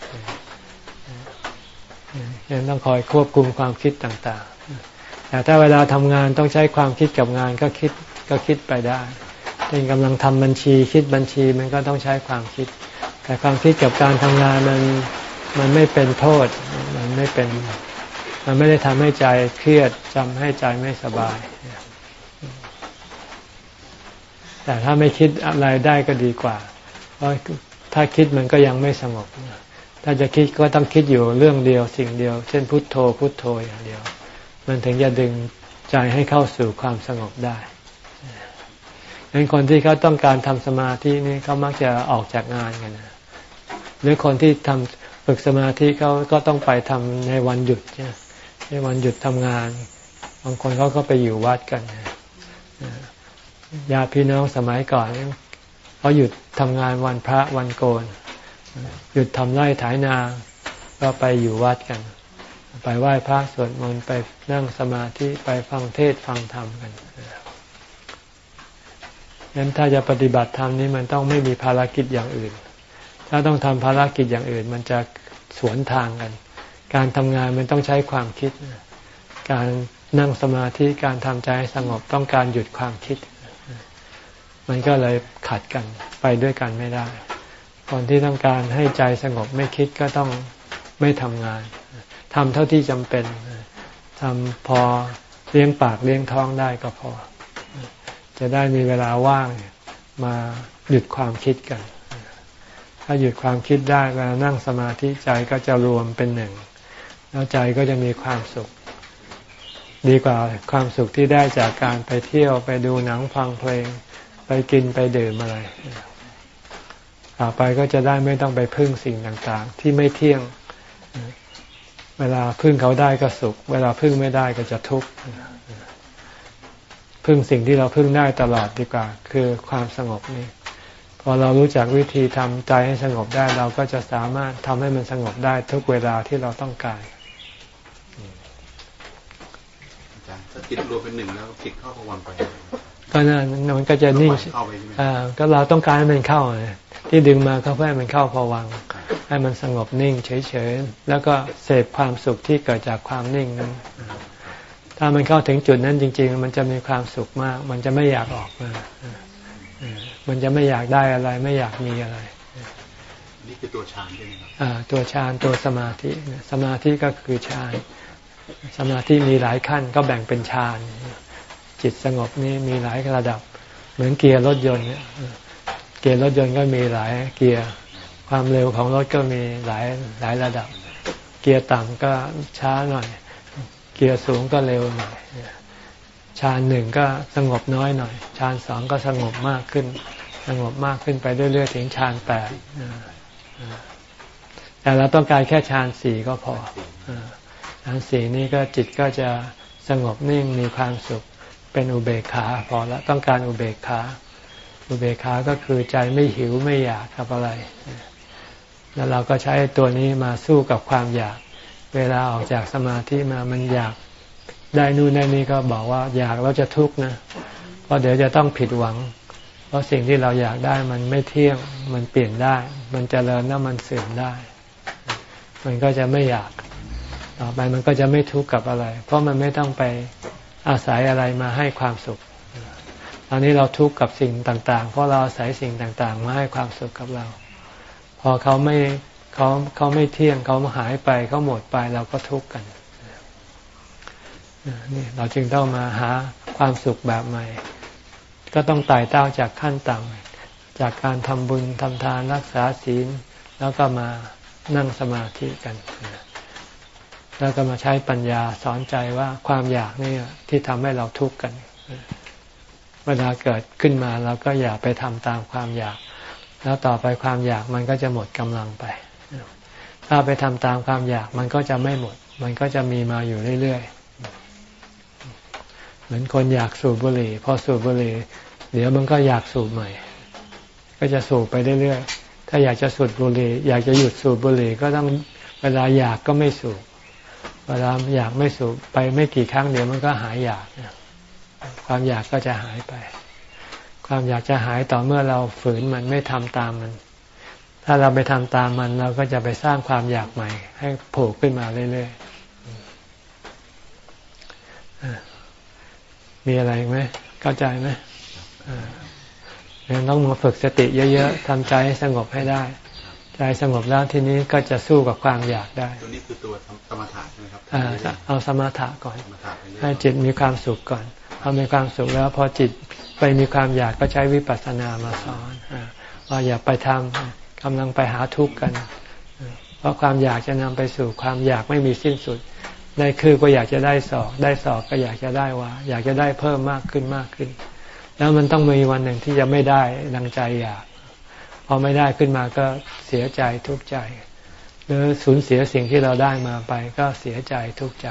ยังต้องคอยควบคุมความคิดต่างๆ แต่ถ้าเวลาทำงานต้องใช้ความคิดกับงานก็คิดก็คิดไปได้เช่นกำลังทำบัญชีคิดบัญชีมันก็ต้องใช้ความคิด แต่ความคิดกับการทำงานมันมันไม่เป็นโทษ มันไม่เป็น มันไม่ได้ทำให้ใจเครียดจำให้ใจไม่สบาย แต่ถ้าไม่คิดอะไรได้ก็ดีกว่า เพราะถ้าคิดมันก็ยังไม่สงบ ถ้าจะคิดก็ต้องคิดอยู่เรื่องเดียวสิ่งเดียว เช่นพุทโธพุทโธอย่างเดียว มันถึงจะดึงใจให้เข้าสู่ความสงบได้เป็นคนที่เขาต้องการทำสมาธินี่เขามักจะออกจากงานกันนะหรือคนที่ทำฝึกสมาธิเขาก็ต้องไปทำในวันหยุดในวันหยุดทำงาน บางคนเขาก็ไปอยู่วัดกันญาติพี่น้องสมัยก่อนเขาหยุดทำงานวันพระวันโกน หยุดทำไร่ถ่ายนา ก็ไปอยู่วัดกัน ไปไหว้พระสวดมนต์ไปนั่งสมาธิไปฟังเทศฟังธรรมกันงั้นถ้าจะปฏิบัติธรรมนี้มันต้องไม่มีภารกิจอย่างอื่น ถ้าต้องทำภารกิจอย่างอื่น มันจะสวนทางกัน การทำงานมันต้องใช้ความคิด การนั่งสมาธิการทำใจให้สงบต้องการหยุดความคิด มันก็เลยขัดกันไปด้วยกันไม่ได้คนที่ต้องการให้ใจสงบไม่คิดก็ต้องไม่ทำงาน ทำเท่าที่จำเป็นทำพอเลี้ยงปากเลี้ยงท้องได้ก็พอ จะได้มีเวลาว่างมาหยุดความคิดกัน ถ้าหยุดความคิดได้เวลานั่งสมาธิใจก็จะรวมเป็นหนึ่ง แล้วใจก็จะมีความสุข ดีกว่าความสุขที่ได้จากการไปเที่ยวไปดูหนังฟังเพลง ไปกินไปดื่มอะไรต่อไปก็จะได้ไม่ต้องไปพึ่งสิ่งต่างๆ ที่ไม่เที่ยง เวลาพึ่งเขาได้ก็สุข เวลาพึ่งไม่ได้ก็จะทุกข์พึ่งสิ่งที่เราพึ่งได้ตลอดดีกว่า คือความสงบนี่พอเรารู้จักวิธีทำใจให้สงบได้ เราก็จะสามารถทำให้มันสงบได้ทุกเวลาที่เราต้องการถ้าจิตรวมเป็นหนึ่งแล้วจิตเข้าพวังไปก็นั่นมันก็จะนิ่งอ่าก็เราต้องการให้มันเข้าเลย ที่ดึงมาก็เพื่อให้มันเข้าพวัง ให้มันสงบนิ่งเฉยๆ แล้วก็เสพความสุขที่เกิดจากความนิ่งนั้น ถ้ามันเข้าถึงจุดนั้นจริง ๆ มันจะมีความสุขมาก มันจะไม่อยากออกมา มันจะไม่อยากได้อะไร ไม่อยากมีอะไร นี่คือตัวฌานใช่ไหมครับอ่าตัวฌานตัวสมาธิ สมาธิก็คือฌาน สมาธิมีหลายขั้นก็แบ่งเป็นฌาน จิตสงบนี่มีหลายระดับ เหมือนเกียร์รถยนต์เนี่ย เกียร์รถยนต์ก็มีหลายเกียร์ความเร็วของรถก็มีหลายหลายระดับ เกียร์ต่ำก็ช้าหน่อย เกียร์สูงก็เร็วหน่อยชานหนึ่งก็สงบน้อยหน่อย ชานสองก็สงบมากขึ้น สงบมากขึ้นไปเรื่อยๆถึงชานแปดแต่เราต้องการแค่ชานสี่ก็พอชานสี่นี้ก็จิตก็จะสงบนิ่งมีความสุขเป็นอุเบกขาพอแล้วต้องการอุเบกขา อุเบกขาก็คือใจไม่หิวไม่อยากกับอะไร แล้วเราก็ใช้ตัวนี้มาสู้กับความอยาก เวลาออกจากสมาธิมามันอยากได้นู่นได้นี่ก็บอกว่าอยากเราจะทุกข์นะ เพราะเดี๋ยวจะต้องผิดหวัง เพราะสิ่งที่เราอยากได้มันไม่เที่ยง มันเปลี่ยนได้ มันจเจริญแล้วมันเสื่อมได้ มันก็จะไม่อยาก ต่อไปมันก็จะไม่ทุกข์กับอะไร เพราะมันไม่ต้องไปอาศัยอะไรมาให้ความสุข ตอนนี้เราทุกข์กับสิ่งต่าง ๆ เพราะเราอาศัยสิ่งต่าง ๆ มาให้ความสุขกับเรา พอเขาไม่เขาเขาไม่เที่ยงเขาหายไปเขาหมดไปเราก็ทุกข์กันนี่เราจึงต้องมาหาความสุขแบบใหม่ ก็ต้องไต่เต้าจากขั้นต่ำจากการทำบุญทำทานรักษาศีล แล้วก็มานั่งสมาธิกัน แล้วก็มาใช้ปัญญาสอนใจว่าความอยากนี่ที่ทำให้เราทุกข์กัน เวลาเกิดขึ้นมาเราก็อย่าไปทำตามความอยาก แล้วต่อไปความอยากมันก็จะหมดกำลังไป ถ้าไปทำตามความอยากมันก็จะไม่หมด มันก็จะมีมาอยู่เรื่อยๆ เหมือนคนอยากสูบบุหรี่พอสูบบุหรี่เดี๋ยวมันก็อยากสูบใหม่ ก็จะสูบไปเรื่อยๆ ถ้าอยากจะสูบบุหรี่ อยากจะหยุดสูบบุหรี่ก็ต้องเวลาอยากก็ไม่สูบ เวลาอยากไม่สูบไปไม่กี่ครั้งเดี๋ยวมันก็หายอยาก ความอยากก็จะหายไป ความอยากจะหายต่อเมื่อเราฝืนมันไม่ทำตามมัน ถ้าเราไปทำตามมันเราก็จะไปสร้างความอยากใหม่ ให้โผล่ขึ้นมาเรื่อยๆมีอะไรไหมเข้าใจไหมยังต้องมาฝึกสติเยอะๆทำใจให้สงบให้ได้ ใจสงบแล้วทีนี้ก็จะสู้กับความอยากได้ ตัวนี้คือตัวสมถะใช่ไหมครับเอาสมถะก่อนสมถะไปเรื่อยๆให้จิตมีความสุขก่อน พอมีความสุขแล้วพอจิตไปมีความอยากก็ใช้วิปัสสนามาสอนว่าอย่าไปทำกำลังไปหาทุกข์กัน เพราะความอยากจะนำไปสู่ความอยากไม่มีสิ้นสุดได้คือก็อยากจะได้สอกได้สอกก็อยากจะได้ว่า อยากจะได้เพิ่มมากขึ้นมากขึ้น แล้วมันต้องมีวันหนึ่งที่จะไม่ได้ดังใจอยาก พอไม่ได้ขึ้นมาก็เสียใจทุกข์ใจ หรือสูญเสียสิ่งที่เราได้มาไปก็เสียใจทุกข์ใจ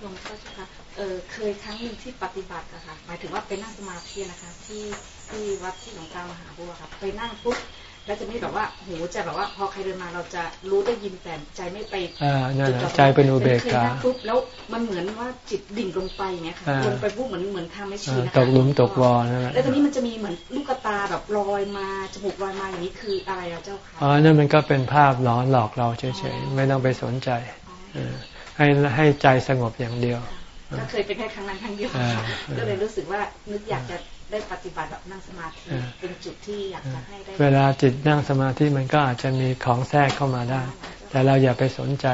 หลวงพ่อเจ้าค่ะ เออเคยครั้งหนึ่งที่ปฏิบัติอะค่ะ หมายถึงว่าไปนั่งสมาธินะคะ ที่ที่วัดที่หลวงตามหาบัวค่ะ ไปนั่งปุ๊บแล้วจะไม่แบบว่าโหจะแบบว่าพอใครเดินมาเราจะรู้ได้ยินแต่ใจไม่ไปอ่านั่นแหละใจเป็นอุเบกขาคยนั่งปุ๊บแล้วมันเหมือนว่าจิตดิ่งลงไปอย่างเงี้ยค่ะอ่าลงไปปุ๊บเหมือนเหมือนทำไม่ชีนะคะตกหลุมตกวอนั่นแหละแล้วตอนนี้มันจะมีเหมือนลูกตาแบบลอยมาจมูกลอยมาอย่างนี้คืออะไรอะเจ้าค่ะอ๋อนั่นมันก็เป็นภาพหลอนหลอกเราเฉยๆไม่ต้องไปสนใจเออให้ให้ใจสงบอย่างเดียว ก็เคยเป็นแค่ครั้งนั้นครั้งเดียวอ่าก็เลยรู้สึกว่านึกอยากจะได้ปฏิบัติแบบนั่งสมาธิอ่าเป็นจุดที่อยากจะให้ได้ เวลาจิตนั่งสมาธิมันก็อาจจะมีของแทรกเข้ามาได้ แต่เราอย่าไปสนใจ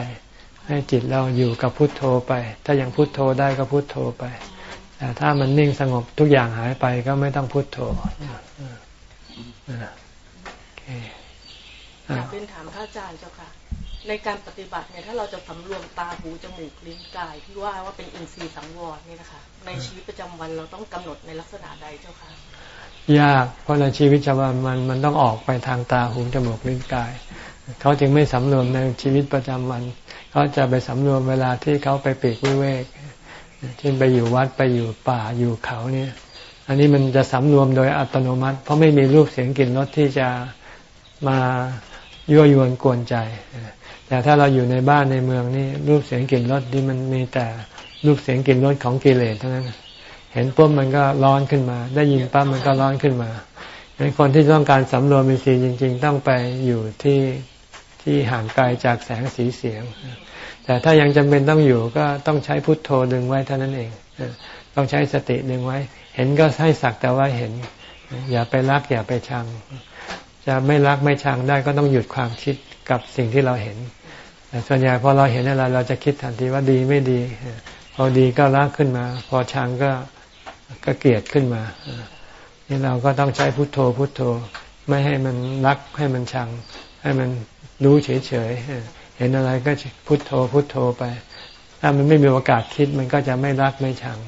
ให้จิตเราอยู่กับพุทโธไป ถ้ายังพุทโธได้ก็พุทโธไปแต่ถ้ามันนิ่งสงบทุกอย่างหายไปก็ไม่ต้องพุทโธอ่าโอเคอยากเป็นถามพระอาจารย์เจ้าค่ะ ในการปฏิบัติเนี่ยถ้าเราจะสำรวมตาหูจมูกลิ้นกายที่ว่าว่าเป็นอินทรีย์สังวรเนี่ยนะคะในชีวิตประจำวันเราต้องกำหนดในลักษณะใดเจ้าค่ะยากเพราะในชีวิตประจำวันมันมันต้องออกไปทางตาหูจมูกลิ้นกาย เขาจึงไม่สำรวมในชีวิตประจำวัน เขาจะไปสำรวมเวลาที่เขาไปปีกวิเวกเช่นไปอยู่วัดไปอยู่ป่าอยู่เขาเนี่ย อันนี้มันจะสำรวมโดยอัตโนมัติ เพราะไม่มีรูปเสียงกลิ่นรสที่จะมายั่วยวนกวนใจ แต่ถ้าเราอยู่ในบ้านในเมืองนี่รูปเสียงกลิ่นรสที่มันมีแต่รูปเสียงกลิ่นรสของกิเลสเท่านั้น เห็นปุ๊บมันก็ร้อนขึ้นมา ได้ยินปั๊บมันก็ร้อนขึ้นมาดังนั้นคนที่ต้องการสำรวมอินสีจริง ๆ ต้องไปอยู่ที่ที่ห่างไกลจากแสงสีเสียง แต่ถ้ายังจำเป็นต้องอยู่ก็ต้องใช้พุทโธดึงไว้เท่านั้นเอง ต้องใช้สติดึงไว้ เห็นก็ให้สักแต่ว่าเห็น อย่าไปรักอย่าไปชัง จะไม่รักไม่ชังได้ก็ต้องหยุดความคิดกับสิ่งที่เราเห็น แต่ส่วนใหญ่พอเราเห็นอะไรเราจะคิดทันทีว่าดีไม่ดี พอดีก็รักขึ้นมา พอชังก็ก็เกลียดขึ้นมานี่เราก็ต้องใช้พุทโธพุทโธ ไม่ให้มันรักให้มันชัง ให้มันรู้เฉยๆเห็นอะไรก็พุทโธพุทโธไป ถ้ามันไม่มีโอกาสคิดมันก็จะไม่รักไม่ชัง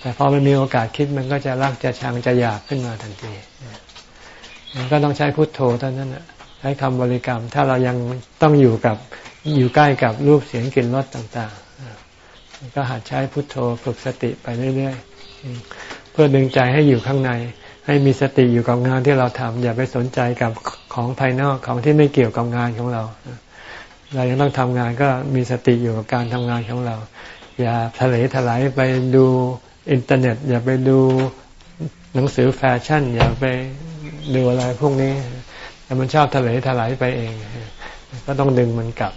แต่พอมันมีโอกาสคิดมันก็จะรักจะชังจะอยากขึ้นมาทันทีมันก็ต้องใช้พุทโธเท่านั้นนะใช้คำบริกรรม ถ้าเรายังต้องอยู่กับ อยู่ใกล้กับรูปเสียงกลิ่นรสต่างๆ ก็หัดใช้พุทโธฝึกสติไปเรื่อยๆ เพื่อดึงใจให้อยู่ข้างใน ให้มีสติอยู่กับงานที่เราทำอย่าไปสนใจกับของภายนอกของที่ไม่เกี่ยวกับงานของเรา เรายังต้องทำงานก็มีสติอยู่กับการทำงานของเรา อย่าทะเลถลายไปดูอินเทอร์เน็ต อย่าไปดูหนังสือแฟชั่น อย่าไปดูอะไรพวกนี้แต่มันชอบทะเลถลายไปเอง ก็ต้องดึงมันกลับ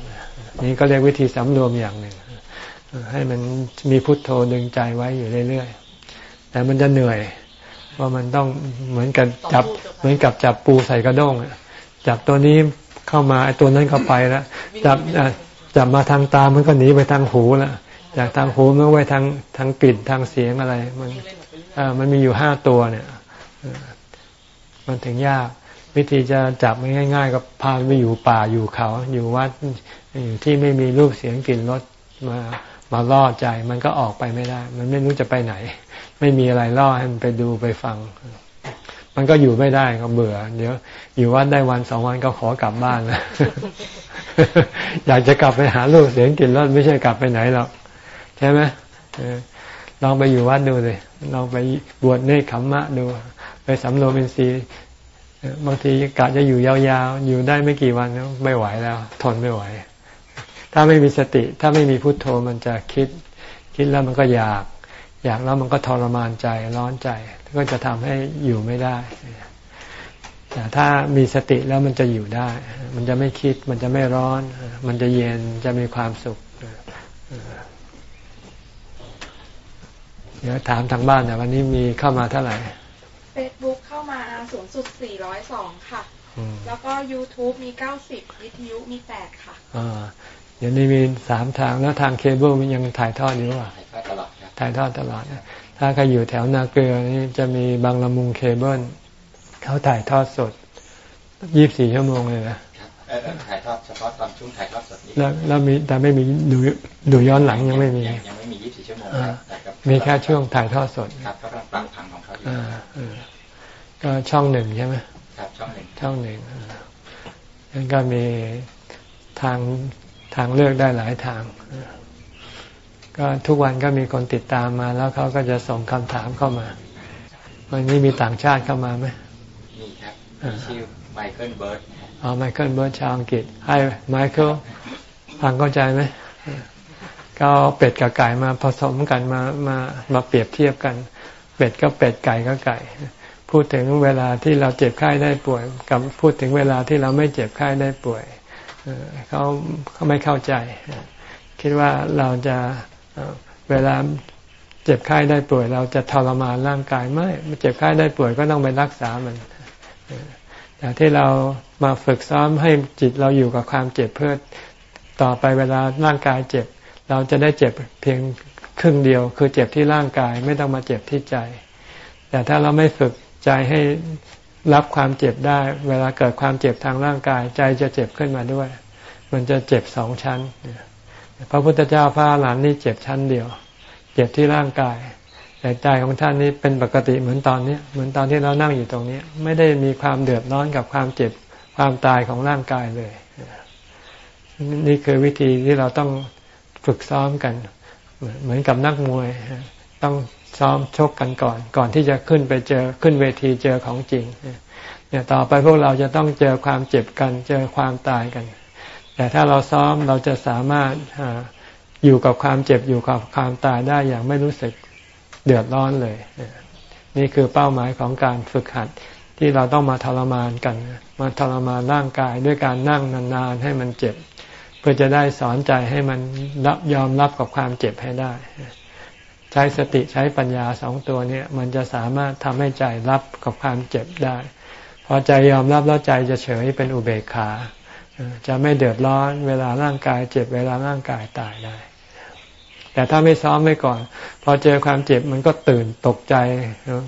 นี่ก็เรียกวิธีสำรวมอย่างหนึ่ง ให้มันมีพุทโธดึงใจไว้อยู่เรื่อยๆแต่มันจะเหนื่อยว่ามันต้องเหมือนกับจับเหมือนกับจับปูใส่กระด้งจับตัวนี้เข้ามาไอ้ตัวนั้นเข้าไปแล้วจับจับมาทางตามันก็หนีไปทางหูแล้วจากทางหูมันไปทางทางกลิ่นทางเสียงอะไร มันอ่ามันมีอยู่ห้าตัวเนี่ย มันถึงยาก วิธีจะจับมันง่าย ๆ ก็พาไปอยู่ป่าอยู่เขา อยู่วัดอยู่ที่ไม่มีรูปเสียงกลิ่นรสมามาล่อใจ มันก็ออกไปไม่ได้ มันไม่รู้จะไปไหน ไม่มีอะไรล่อให้มันไปดูไปฟัง มันก็อยู่ไม่ได้ก็เบื่อ เดี๋ยว อยู่วัดได้วันสองวันก็ขอกลับบ้านแล้วอยากจะกลับไปหาลูกเสียงกลิ่นรสไม่ใช่กลับไปไหนหรอกใช่ไหมลองไปอยู่วัดดูเลยลองไปบวชเนคขมมะดู ไปสำรวมอินทรีย์ บางทีกะจะอยู่ยาวๆ อยู่ได้ไม่กี่วันไม่ไหวแล้ว ทนไม่ไหว ถ้าไม่มีสติ ถ้าไม่มีพุทโธมันจะคิด คิดแล้วมันก็อยาก อยากแล้วมันก็ทรมานใจร้อนใจ ก็จะทำให้อยู่ไม่ได้ แต่ถ้ามีสติแล้วมันจะอยู่ได้ มันจะไม่คิด มันจะไม่ร้อน มันจะเย็นจะมีความสุขเดี๋ยวถามทางบ้านนะวันนี้มีเข้ามาเท่าไหร่ เฟซบุ๊กเข้ามาสูงสุด 402 ค่ะ แล้วก็ YouTube มี 90 วิทยุมี 8 ค่ะอ่าเดี๋ยวนี้มีสามทางแล้วทางเคเบิลมันยังถ่ายทอดอยู่ป่ะถ่ายทอดตลอดถ่ายทอดตลอด ถ้าใครอยู่แถวนาเกลือนี่จะมีบางละมุงเคเบิลเขาถ่ายทอดสด24ชั่วโมงเลยนะถ่ายทอดเฉพาะตอนช่วงถ่ายทอดสดนี้แล้วแล้วมีแต่ไม่มีดูดูย้อนหลังยังไม่มียังไม่มียี่สิบชั่วโมงมีแค่ช่วงถ่ายทอดสดครับก็ปรับผังของเขาอยู่ ก็ช่องหนึ่งใช่ไหมครับช่องหนึ่งช่องหนึ่งนั่นก็มีทางทางเลือกได้หลายทาง ก็ทุกวันก็มีคนติดตามมา แล้วเขาก็จะส่งคำถามเข้ามา วันนี้มีต่างชาติเข้ามาไหมมีครับชื่อไมเคิลเบิร์ดอ๋อไมเคิลเบิร์ดชาวอังกฤษให้ไมเคิลฟังเข้าใจไหมก็เป็ดกับไก่มาผสมกันมามามาเปรียบเทียบกัน เป็ดก็เป็ดไก่ก็ไก่ พูดถึงเวลาที่เราเจ็บไข้ได้ป่วย กับพูดถึงเวลาที่เราไม่เจ็บไข้ได้ป่วยเขาเขาไม่เข้าใจ คิดว่าเราจะเวลาเจ็บไข้ได้ป่วย เราจะทรมานร่างกายไม่เจ็บไข้ได้ป่วยก็ต้องไปรักษามันแต่ที่เรามาฝึกซ้อมให้จิตเราอยู่กับความเจ็บเพื่อต่อไปเวลาร่างกายเจ็บ เราจะได้เจ็บเพียงครึ่งเดียว คือเจ็บที่ร่างกายไม่ต้องมาเจ็บที่ใจ แต่ถ้าเราไม่ฝึก ใจให้รับความเจ็บได้ เวลาเกิดความเจ็บทางร่างกาย ใจจะเจ็บขึ้นมาด้วย มันจะเจ็บสองชั้น พระพุทธเจ้าพระหลานนี่เจ็บชั้นเดียว เจ็บที่ร่างกาย แต่ใจของท่านนี้เป็นปกติเหมือนตอนนี้เหมือนตอนที่เรานั่งอยู่ตรงนี้ ไม่ได้มีความเดือดร้อนกับความเจ็บความตายของร่างกายเลย นี่คือวิธีที่เราต้องฝึกซ้อมกัน เหมือนกับนักมวย ต้อง ซ้อมชกกันก่อน ก่อนที่จะขึ้นไปเจอขึ้นเวทีเจอของจริงเนี่ยต่อไปพวกเราจะต้องเจอความเจ็บกัน เจอความตายกัน แต่ถ้าเราซ้อมเราจะสามารถอยู่กับความเจ็บอยู่กับความตายได้อย่างไม่รู้สึกเดือดร้อนเลย นี่คือเป้าหมายของการฝึกหัดที่เราต้องมาทรมานกัน มาทรมานร่างกายด้วยการนั่งนานๆให้มันเจ็บ เพื่อจะได้สอนใจให้มันรับยอมรับกับความเจ็บให้ได้ ใช้สติใช้ปัญญาสองตัวนี้มันจะสามารถทำให้ใจรับกับความเจ็บได้ พอใจยอมรับแล้วใจจะเฉยเป็นอุเบกขา จะไม่เดือดร้อนเวลาร่างกายเจ็บเวลาร่างกายตายได้ แต่ถ้าไม่ซ้อมไว้ก่อน พอเจอความเจ็บมันก็ตื่นตกใจ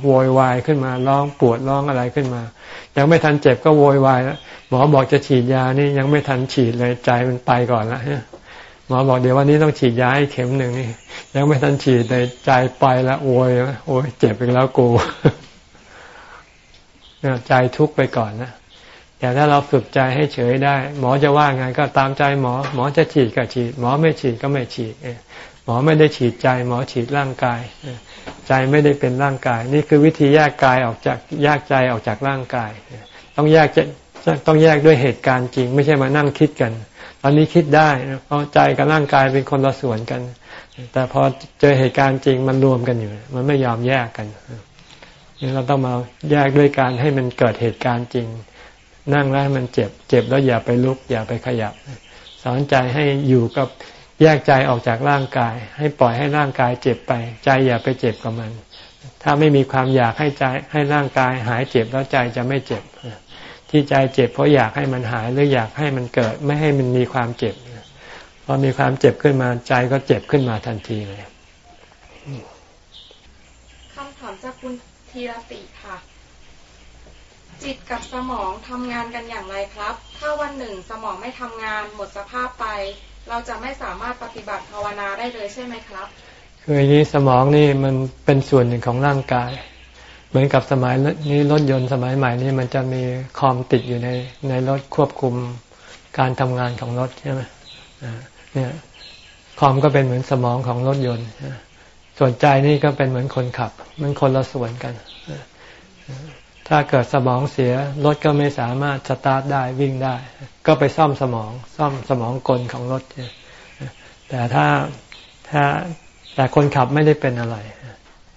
โวยวายขึ้นมาร้องปวดร้องอะไรขึ้นมา ยังไม่ทันเจ็บก็โวยวายแล้วหมอบอกจะฉีดยานี่ยังไม่ทันฉีดเลยใจมันไปก่อนแล้ว มอบอกเดี๋ยววันนี้ต้องฉีดยาให้เข็มหนึ่งนี่ยังไม่ทันฉีดเลยใจไปแล้วโวยโอ้ยเจ็บไปแล้วกูใจทุกข์ไปก่อนนะแต่ถ้าเราฝึกใจให้เฉยได้ หมอจะว่าไงก็ตามใจหมอ หมอจะฉีดก็ฉีด หมอไม่ฉีดก็ไม่ฉีดหมอไม่ได้ฉีดใจ หมอฉีดร่างกาย ใจไม่ได้เป็นร่างกาย นี่คือวิธีแยกกายออกจากแยกใจออกจากร่างกาย ต้องแยกจะต้องแยกด้วยเหตุการณ์จริง ไม่ใช่มานั่งคิดกัน อันนี้คิดได้เพราะใจกับร่างกายเป็นคนละส่วนกัน แต่พอเจอเหตุการณ์จริงมันรวมกันอยู่ มันไม่ยอมแยกกันนี่เราต้องมาแยกด้วยการให้มันเกิดเหตุการณ์จริง นั่งแล้วให้มันเจ็บ เจ็บแล้วอย่าไปลุก อย่าไปขยับ สอนใจให้อยู่กับแยกใจออกจากร่างกาย ให้ปล่อยให้ร่างกายเจ็บไป ใจอย่าไปเจ็บกับมัน ถ้าไม่มีความอยากให้ใจให้ร่างกายหายเจ็บแล้วใจจะไม่เจ็บ ที่ใจเจ็บเพราะอยากให้มันหายหรืออยากให้มันเกิด ไม่ให้มันมีความเจ็บพอมีความเจ็บขึ้นมาใจก็เจ็บขึ้นมาทันทีเลยคำถามจากคุณธีรติค่ะ จิตกับสมองทำงานกันอย่างไรครับ ถ้าวันหนึ่งสมองไม่ทำงานหมดสภาพไป เราจะไม่สามารถปฏิบัติภาวนาได้เลยใช่ไหมครับ คืออย่างนี้สมองนี่มันเป็นส่วนหนึ่งของร่างกาย เหมือนกับสมัยนี้รถยนต์สมัยใหม่นี่มันจะมีคอมติดอยู่ในในรถควบคุมการทำงานของรถใช่ไหมเนี่ยคอมก็เป็นเหมือนสมองของรถยนต์ ส่วนใจนี่ก็เป็นเหมือนคนขับ มันคนละส่วนกัน ถ้าเกิดสมองเสียรถก็ไม่สามารถสตาร์ทได้วิ่งได้ ก็ไปซ่อมสมอง ซ่อมสมองกลของรถ แต่ถ้าถ้าแต่คนขับไม่ได้เป็นอะไร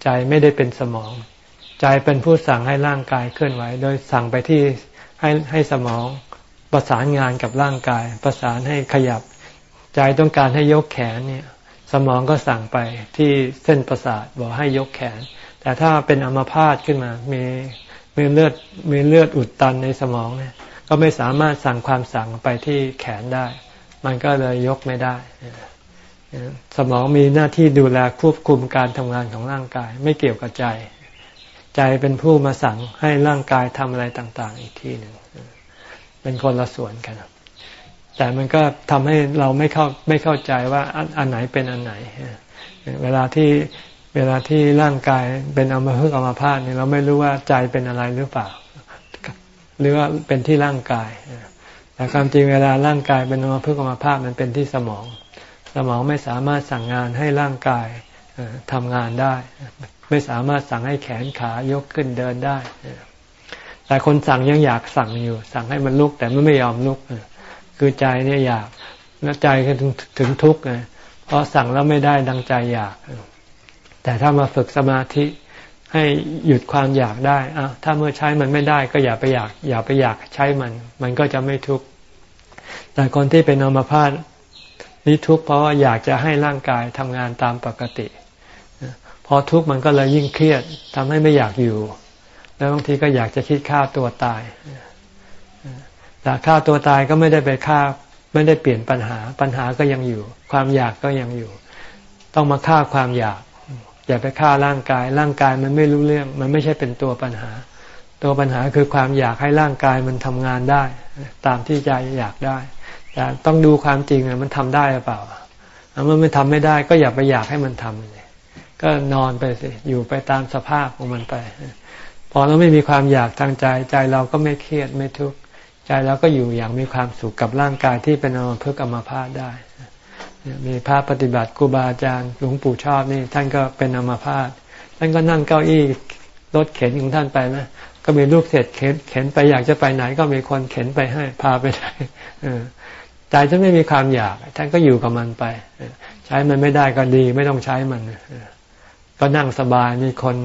ใจไม่ได้เป็นสมอง ใจเป็นผู้สั่งให้ร่างกายเคลื่อนไหว โดยสั่งไปที่ให้ให้สมองประสานงานกับร่างกาย ประสานให้ขยับ ใจต้องการให้ยกแขนเนี่ย สมองก็สั่งไปที่เส้นประสาทบอกให้ยกแขน แต่ถ้าเป็นอัมพาตขึ้นมา มีมีเลือดมีเลือดอุดตันในสมองเนี่ย ก็ไม่สามารถสั่งความสั่งไปที่แขนได้ มันก็เลยยกไม่ได้สมองมีหน้าที่ดูแลควบคุมการทำงานของร่างกาย ไม่เกี่ยวกับใจ ใจเป็นผู้มาสั่งให้ร่างกายทำอะไรต่าง ๆ อีกทีหนึ่งเป็นคนละส่วนกันแต่มันก็ทำให้เราไม่เข้าไม่เข้าใจว่าอันไหนเป็นอันไหน เวลาที่เวลาที่ร่างกายเป็นอมพึกอมพาตเนี่ยเราไม่รู้ว่าใจเป็นอะไรหรือเปล่า หรือว่าเป็นที่ร่างกายแต่ความจริงเวลาร่างกายเป็นอมพึกอมพาตมันเป็นที่สมอง สมองไม่สามารถสั่งงานให้ร่างกายทำงานได้ ไม่สามารถสั่งให้แขนขายกขึ้นเดินได้ แต่คนสั่งยังอยากสั่งอยู่ สั่งให้มันลุกแต่มันไม่ยอมลุก คือใจเนี่ยอยากแล้วใจก็ถึงถึงทุกข์ไงเพราะสั่งแล้วไม่ได้ดังใจอยาก แต่ถ้ามาฝึกสมาธิให้หยุดความอยากได้อะถ้าเมื่อใช้มันไม่ได้ก็อย่าไปอยาก อย่าไปอยากใช้มัน มันก็จะไม่ทุกข์ แต่คนที่เป็นอัมพาตนี่ทุกข์เพราะว่าอยากจะให้ร่างกายทำงานตามปกติ อทุกข์มันก็เลยยิ่งเครียดทำให้ไม่อยากอยู่ แล้วบางทีก็อยากจะคิดฆ่าตัวตายแต่ฆ่าตัวตายก็ไม่ได้ไปฆ่าไม่ได้เปลี่ยนปัญหาปัญหาก็ยังอยู่ ความอยากก็ยังอยู่ ต้องมาฆ่าความอยาก อย่าไปฆ่าร่างกาย ร่างกายมันไม่รู้เรื่อง มันไม่ใช่เป็นตัวปัญหา ตัวปัญหาคือความอยากให้ร่างกายมันทำงานได้ ตามที่ใจอยากได้แต่ต้องดูความจริงมันทำได้หรือเปล่าเมื่อมันทำไม่ได้ ก็อย่าไปอยากให้มันทำ ก็นอนไปสิอยู่ไปตามสภาพของมันไป พอเราไม่มีความอยากทางใจ ใจเราก็ไม่เครียดไม่ทุกข์ใจเราก็อยู่อย่างมีความสุขกับร่างกายที่เป็นอมภพกรรมภาพได้ มีพระปฏิบัติครูบาอาจารย์หลวงปู่ชอบนี่ ท่านก็เป็นอมภาพท่านก็นั่งเก้าอี้รถเข็นของท่านไปนะก็มีลูกเสร็จเข็นเข็นไปอยากจะไปไหนก็มีคนเข็นไปให้พาไปไหนใจท่านไม่มีความอยากท่านก็อยู่กับมันไป ใช้มันไม่ได้ก็ดี ไม่ต้องใช้มัน ก็นั่งสบายมีคน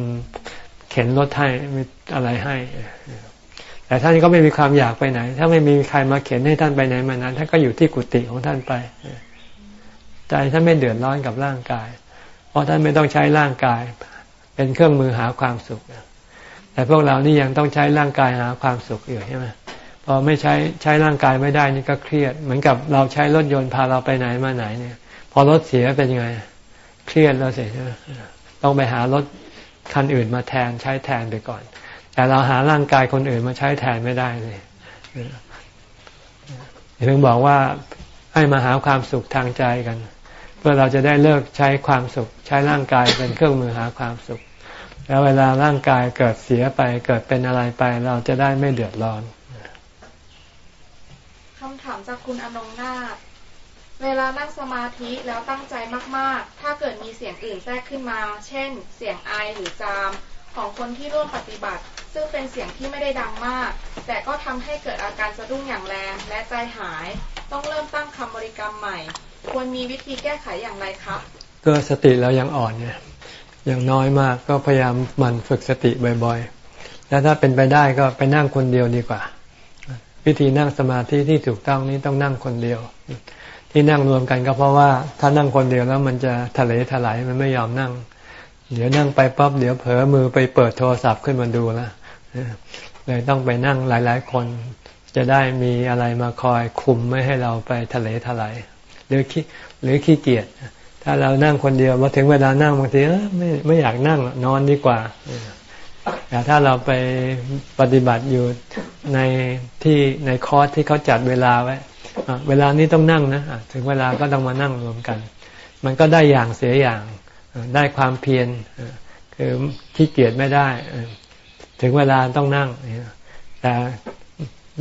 เข็นรถให้มีอะไรให้ แต่ท่านก็ไม่มีความอยากไปไหน ถ้าไม่มีใครมาเข็นให้ท่านไปไหนมานั้นท่านก็อยู่ที่กุฏิของท่านไปใจท่านไม่เดือดร้อนกับร่างกาย เพราะท่านไม่ต้องใช้ร่างกาย เป็นเครื่องมือหาความสุขแต่พวกเรานี่ยังต้องใช้ร่างกายหาความสุขอยู่ใช่ไหมพอไม่ใช้ใช้ร่างกายไม่ได้นี่ก็เครียด เหมือนกับเราใช้รถยนต์พาเราไปไหนมาไหนเนี่ย พอรถเสียเป็นยังไง เครียดแล้วเสียใช่ไหม ต้องไปหารถคันอื่นมาแทนใช้แทนไปก่อน แต่เราหาร่างกายคนอื่นมาใช้แทนไม่ได้เลยถึงบอกว่าให้มาหาความสุขทางใจกัน เพื่อเราจะได้เลิกใช้ความสุข ใช้ร่างกายเป็นเครื่องมือหาความสุข แล้วเวลาร่างกายเกิดเสียไปเกิดเป็นอะไรไป เราจะได้ไม่เดือดร้อนคำถามจากคุณอนงนาถ เวลานั่งสมาธิแล้วตั้งใจมากๆ ถ้าเกิดมีเสียงอื่นแทรกขึ้นมา เช่น เสียงไอหรือจาม ของคนที่ร่วมปฏิบัติ ซึ่งเป็นเสียงที่ไม่ได้ดังมาก แต่ก็ทำให้เกิดอาการสะดุ้งอย่างแรงและใจหาย ต้องเริ่มตั้งคำบริกรรมใหม่ ควรมีวิธีแก้ไขอย่างไรครับ ก็สติเรายังอ่อนเนี่ยยังน้อยมากก็พยายามมันฝึกสติบ่อยๆ แล้วถ้าเป็นไปได้ก็ไปนั่งคนเดียวดีกว่า วิธีนั่งสมาธิที่ถูกต้องนี้ต้องนั่งคนเดียว ที่นั่งรวมกันก็เพราะว่าถ้านั่งคนเดียวแล้วมันจะทะเลถลายมันไม่ยอมนั่ง เดี๋ยวนั่งไปปั๊บเดี๋ยวเผลอมือไปเปิดโทรศัพท์ขึ้นมาดูล้วเลยต้องไปนั่งหลาย ๆ คน จะได้มีอะไรมาคอยคุมไม่ให้เราไปทะเลทลายหรือขี้หรือขี้เกียจถ้าเรานั่งคนเดียวมาถึงเวลานั่งบางทีไม่ไม่อยากนั่งนอนดีกว่าแต่ถ้าเราไปปฏิบัติอยู่ในที่ในคอร์สที่เขาจัดเวลาไว้ เวลานี้ต้องนั่งนะถึงเวลาก็ต้องมานั่งรวมกัน มันก็ได้อย่างเสียอย่างได้ความเพียรคือขี้เกียจไม่ได้ ถึงเวลาต้องนั่งแต่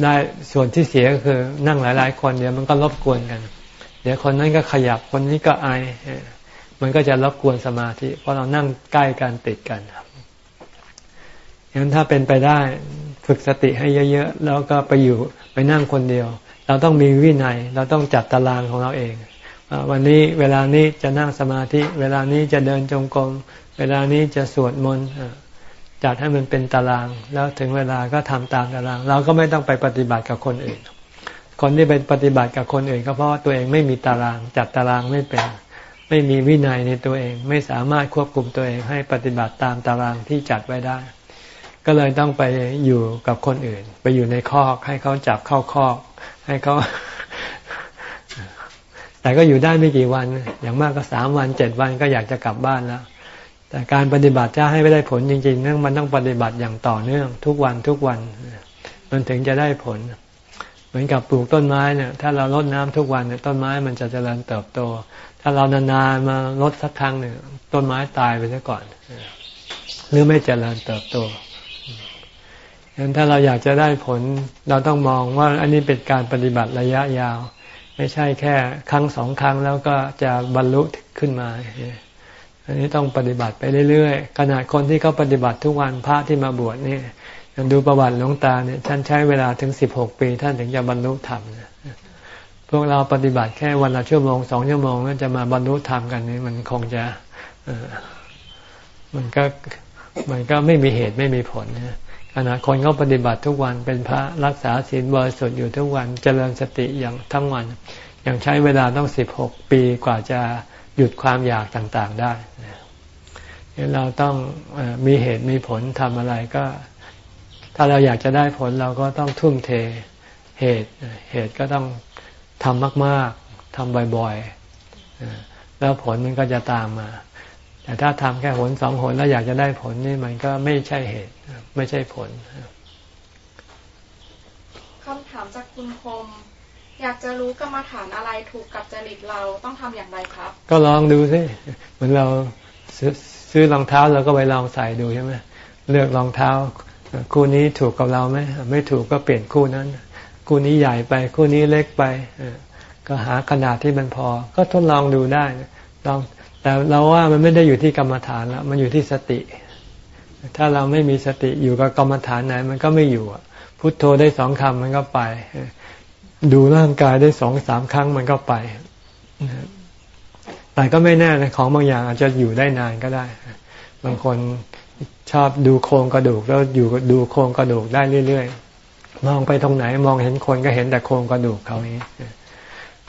ได้ส่วนที่เสียก็คือนั่งหลาย ๆ คนเดี๋ยวมันก็รบกวนกัน เดี๋ยวคนนั้นก็ขยับคนนี้ก็ไอมันก็จะรบกวนสมาธิ เพราะเรานั่งใกล้กันติดกันย่างนั้นถ้าเป็นไปได้ฝึกสติให้เยอะ ๆ แล้วก็ไปอยู่ไปนั่งคนเดียว เราต้องมีวินัย เราต้องจัดตารางของเราเอง วันนี้เวลานี้จะนั่งสมาธิ เวลานี้จะเดินจงกรม เวลานี้จะสวดมนต์จัดให้มันเป็นตาราง แล้วถึงเวลาก็ทำตามตาราง เราก็ไม่ต้องไปปฏิบัติกับคนอื่น คนที่เป็นปฏิบัติกับคนอื่น ก็เพราะตัวเองไม่มีตาราง จัดตารางไม่เป็น ไม่มีวินัยในตัวเอง ไม่สามารถควบคุมตัวเองให้ปฏิบัติตามตารางที่จัดไว้ได้ ก็เลยต้องไปอยู่กับคนอื่น ไปอยู่ในคอกให้เขาจับเข้าคอก ให้เขาแต่ก็อยู่ได้ไม่กี่วัน อย่างมากก็สามวันเจ็ดวันก็อยากจะกลับบ้านแล้ว แต่การปฏิบัติจะให้ไม่ได้ผลจริงๆนั่นมันต้องปฏิบัติอย่างต่อเนื่อง ทุกวันทุกวัน มันถึงจะได้ผล เหมือนกับปลูกต้นไม้เนี่ย ถ้าเราลดน้ำทุกวันเนี่ยต้นไม้มันจะเจริญเติบโต ถ้าเรานานๆมาลดสักครั้งหนึ่งต้นไม้ตายไปซะก่อน หรือไม่เจริญเติบโต ดังนั้นถ้าเราอยากจะได้ผลเราต้องมองว่าอันนี้เป็นการปฏิบัติระยะยาว ไม่ใช่แค่ครั้งสองครั้งแล้วก็จะบรรลุขึ้นมา อันนี้ต้องปฏิบัติไปเรื่อยๆขนาดคนที่เขาปฏิบัติทุกวันพระที่มาบวชนี่ยังดูประวัติหลวงตาเนี่ยท่านใช้เวลาถึงสิบหกปี ท่านถึงจะบรรลุธรรมพวกเราปฏิบัติแค่วันละชั่วโมงสองชั่วโมงแล้วจะมาบรรลุธรรมกันนี่มันคงจะมันก็มันก็ไม่มีเหตุไม่มีผลนะ ขณะคนเขาปฏิบัติทุกวันเป็นพระรักษาศีลบริสุทธิ์อยู่ทุกวันเจริญสติอย่างทั้งวันยังใช้เวลาต้องสิบหกปีกว่าจะหยุดความอยากต่างๆได้เราต้องมีเหตุมีผลทำอะไรก็ ถ้าเราอยากจะได้ผลเราก็ต้องทุ่มเทเหตุเหตุก็ต้องทำมาก ๆทำบ่อยๆแล้วผลมันก็จะตามมา แต่ถ้าทำแค่หนสองหนแล้วอยากจะได้ผลนี่มันก็ไม่ใช่เหตุ ไม่ใช่ผลคำถามจากคุณคม อยากจะรู้กรรมฐานอะไรถูกกับจริตเราต้องทำอย่างไรครับ ก็ลองดูสิเหมือนเราซื้อรองเท้าเราก็ไปลองใส่ดูใช่ไหมเลือกรองเท้า คู่นี้ถูกกับเราไหมไม่ถูกก็เปลี่ยนคู่นั้น คู่นี้ใหญ่ไปคู่นี้เล็กไปก็หาขนาดที่มันพอ ก็ทดลองดูได้ลอง แต่เราว่ามันไม่ได้อยู่ที่กรรมฐานแล้วมันอยู่ที่สติ ถ้าเราไม่มีสติอยู่กับกรรมฐานไหน มันก็ไม่อยู่พุทโธได้สองคำมันก็ไป ดูร่างกายได้สองสามครั้งมันก็ไปแต่ก็ไม่แน่นะของบางอย่างอาจจะอยู่ได้นานก็ได้ บางคนชอบดูโครงกระดูกแล้วอยู่ดูโครงกระดูกได้เรื่อยๆ มองไปตรงไหนมองเห็นคนก็เห็นแต่โครงกระดูกเขาอย่างนี้